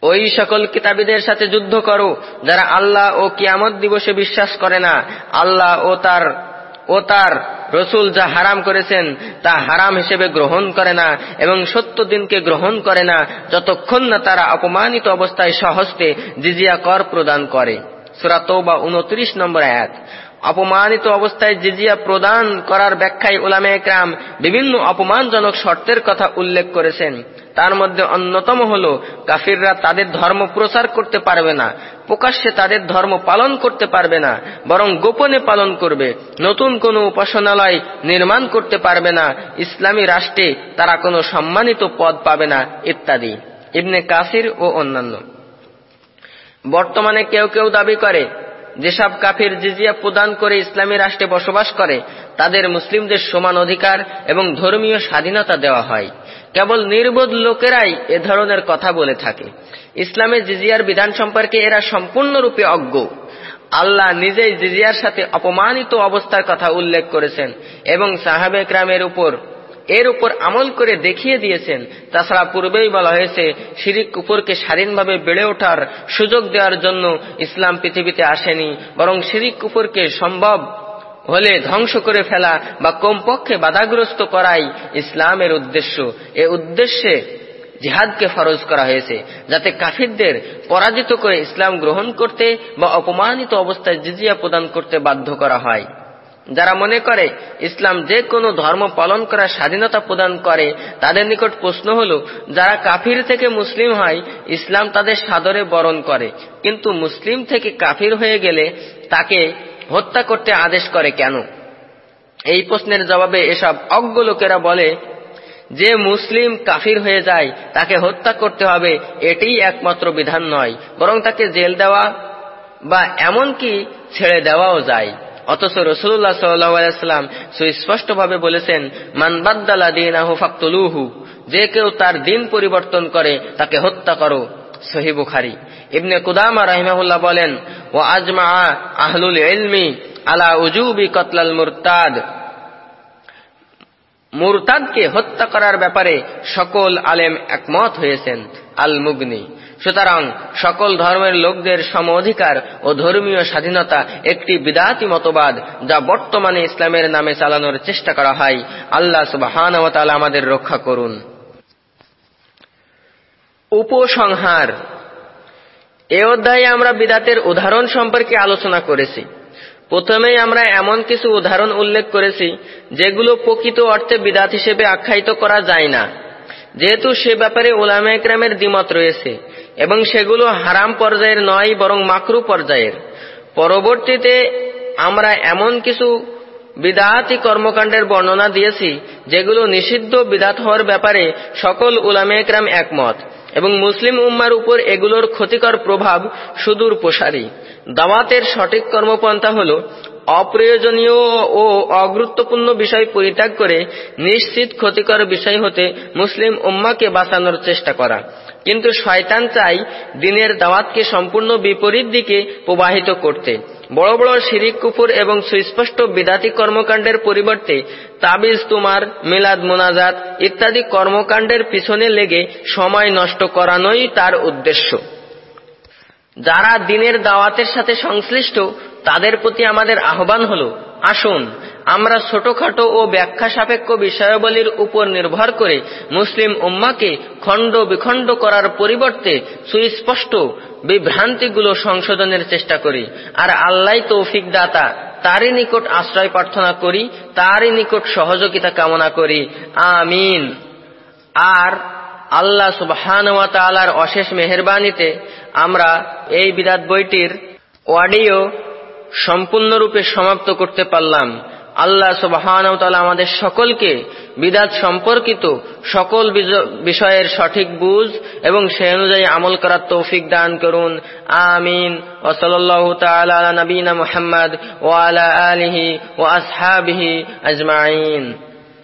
ওই সকল কিতাবীদের সাথে যুদ্ধ করো যারা আল্লাহ ও কিয়ামত দিবসে বিশ্বাস করে না আল্লাহ ও তার ও তার রসুল যা হারাম করেছেন তা হারাম হিসেবে গ্রহণ করে না এবং সত্য দিনকে গ্রহণ করে না যতক্ষণ না তারা অপমানিত অবস্থায় সহস্তে জিজিয়া কর প্রদান করে। সুরাত বা উনত্রিশ নম্বর এক অপমানিত অবস্থায় জিজিয়া প্রদান করার ব্যাখ্যায় উলামে একরাম বিভিন্ন অপমানজনক শর্তের কথা উল্লেখ করেছেন। তার মধ্যে অন্যতম হল, কাফিররা তাদের ধর্ম প্রচার করতে পারবে না, প্রকাশ্যে তাদের ধর্ম পালন করতে পারবে না, বরং গোপনে পালন করবে, নতুন কোনো উপাসনালয় নির্মাণ করতে পারবে না, ইসলামী রাষ্ট্রে তারা কোনো সম্মানিত পদ পাবে না, ইত্যাদি। ইবনে কাসির ও অন্যান্য। বর্তমানে কেউ কেউ দাবি করে যেসব কাফির জিজিয়া প্রদান করে ইসলামী রাষ্ট্রে বসবাস করে, তাদের মুসলিমদের সমান অধিকার এবং ধর্মীয় স্বাধীনতা দেওয়া হয়। কেবল নির্বোধ লোকেরাই এ ধরনের কথা বলে থাকে। ইসলামের জিজিয়ার বিধান সম্পর্কে এরা সম্পূর্ণরূপে অজ্ঞ। আল্লাহ নিজেই জিজিয়ার সাথে অপমানিত অবস্থার কথা উল্লেখ করেছেন এবং সাহাবে ক্রামের উপর এর উপর আমল করে দেখিয়ে দিয়েছেন। তাছাড়া পূর্বেই বলা হয়েছে, শিরিক কুপুরকে স্বাধীনভাবে বেড়ে ওঠার সুযোগ দেওয়ার জন্য ইসলাম পৃথিবীতে আসেনি, বরং শিরিক কুপুরকে সম্ভব হলে ধ্বংস করে ফেলা বা কমপক্ষে বাধাগ্রস্ত করাই ইসলামের উদ্দেশ্য। এ উদ্দেশ্যে জিহাদকে ফরজ করা হয়েছে, যাতে কাফিরদের পরাজিত করে ইসলাম গ্রহণ করতে বা অপমানিত অবস্থায় জিজিয়া প্রদান করতে বাধ্য করা হয়। যারা মনে করে ইসলাম যে কোনো ধর্ম পালন করার স্বাধীনতা প্রদান করে, তাদের নিকট প্রশ্ন হল, যারা কাফির থেকে মুসলিম হয়, ইসলাম তাদের সাদরে বরণ করে। কিন্তু মুসলিম থেকে কাফির হয়ে গেলে তাকে হত্যা করতে আদেশ করে কেন? এই প্রশ্নের জবাবে এসব অজ্ঞ লোকেরা বলে, যে মুসলিম কাফির হয়ে যায়, তাকে হত্যা করতে হবে, এটিই একমাত্র বিধান নয়। বরং তাকে জেল দেওয়া বা এমনকি ছেড়ে দেওয়াও যায়। অথচ রসুল্লাহ সাল্লাম সুস্পষ্টভাবে বলেছেন মানবাদ্দালা দিন আহু ফাক্তলুহু যে কেউ তার দিন পরিবর্তন করে, তাকে হত্যা করো। সহি বুখারি। ইবনে কুদামা রাহিমাহুল্লাহ বলেন ও আজমা আহলুল ইলমি আলা উজুবি কতলাল মুরতাদ মুরতাদকে হত্যা করার ব্যাপারে সকল আলেম একমত হয়েছেন আল মুগনি সুতরাং সকল ধর্মের লোকদের সম অধিকার ও ধর্মীয় স্বাধীনতা একটি বিদাতি মতবাদ যা বর্তমানে ইসলামের নামে চালানোর চেষ্টা করা হয়। আল্লাহ সুবাহান আমাদের রক্ষা করুন। উপসংহার। এ অধ্যায়ে আমরা বিদাতের উদাহরণ সম্পর্কে আলোচনা করেছি। প্রথমেই আমরা এমন কিছু উদাহরণ উল্লেখ করেছি, যেগুলো প্রকৃত অর্থে বিদাত হিসেবে আখ্যায়িত করা যায় না। যেহেতু সে ব্যাপারে ওলামা একরামের দ্বিমত রয়েছে এবং সেগুলো হারাম পর্যায়ের নয়, বরং মাকরু পর্যায়ের। পরবর্তীতে আমরা এমন কিছু বিদাতি কর্মকাণ্ডের বর্ণনা দিয়েছি, যেগুলো নিষিদ্ধ বিদাত হওয়ার ব্যাপারে সকল উলামে একরাম একমত, এবং মুসলিম উম্মার উপর এগুলোর ক্ষতিকর প্রভাব সুদূর প্রসারী। দাওয়াতের সঠিক কর্মপন্থা হল অপ্রয়োজনীয় ও অগুরুত্বপূর্ণ বিষয় পরিত্যাগ করে নিশ্চিত ক্ষতিকর বিষয় হতে মুসলিম উম্মাকে বাঁচানোর চেষ্টা করা। কিন্তু শয়তান চাই দিনের দাওয়াতকে সম্পূর্ণ বিপরীত দিকে প্রবাহিত করতে। বড় বড় শিরিক কুপুর এবং সুস্পষ্ট বিদাতি কর্মকাণ্ডের পরিবর্তে তাবিজ তোমার, মিলাদ মোনাজাত ইত্যাদি কর্মকাণ্ডের পিছনে লেগে সময় নষ্ট করানোই তার উদ্দেশ্য। যারা দিনের দাওয়াতের সাথে সংশ্লিষ্ট, তাদের প্রতি আমাদের আহ্বান হল, আসুন আমরা ছোটখাটো ও ব্যাখ্যা সাপেক্ষ বিষয়াবলীর উপর নির্ভর করে মুসলিম উম্মাকে খণ্ড বিখণ্ড করার পরিবর্তে সুস্পষ্ট বিভ্রান্তিগুলো সংশোধনের চেষ্টা করি। আর আল্লাহ তৌফিক দাতা, তারই নিকট আশ্রয় প্রার্থনা করি, তারই নিকট সহযোগিতা কামনা করি। আমিন। আর আল্লাহ সুবহান তালার অশেষ মেহরবানিতে আমরা এই বিরাট বইটির অডিও সম্পূর্ণরূপে সমাপ্ত করতে পারলাম। আল্লাহ সুবাহান আমাদের সকলকে বিদাত সম্পর্কিত সকল বিষয়ের সঠিক বুঝ এবং সে অনুযায়ী আমল করার তৌফিক দান করুন। আমিন। ও সাল্লাহ নবীন নবীনা মোহাম্মদ ও আলা আলিহি ও আসহাবিহি আজমাইন।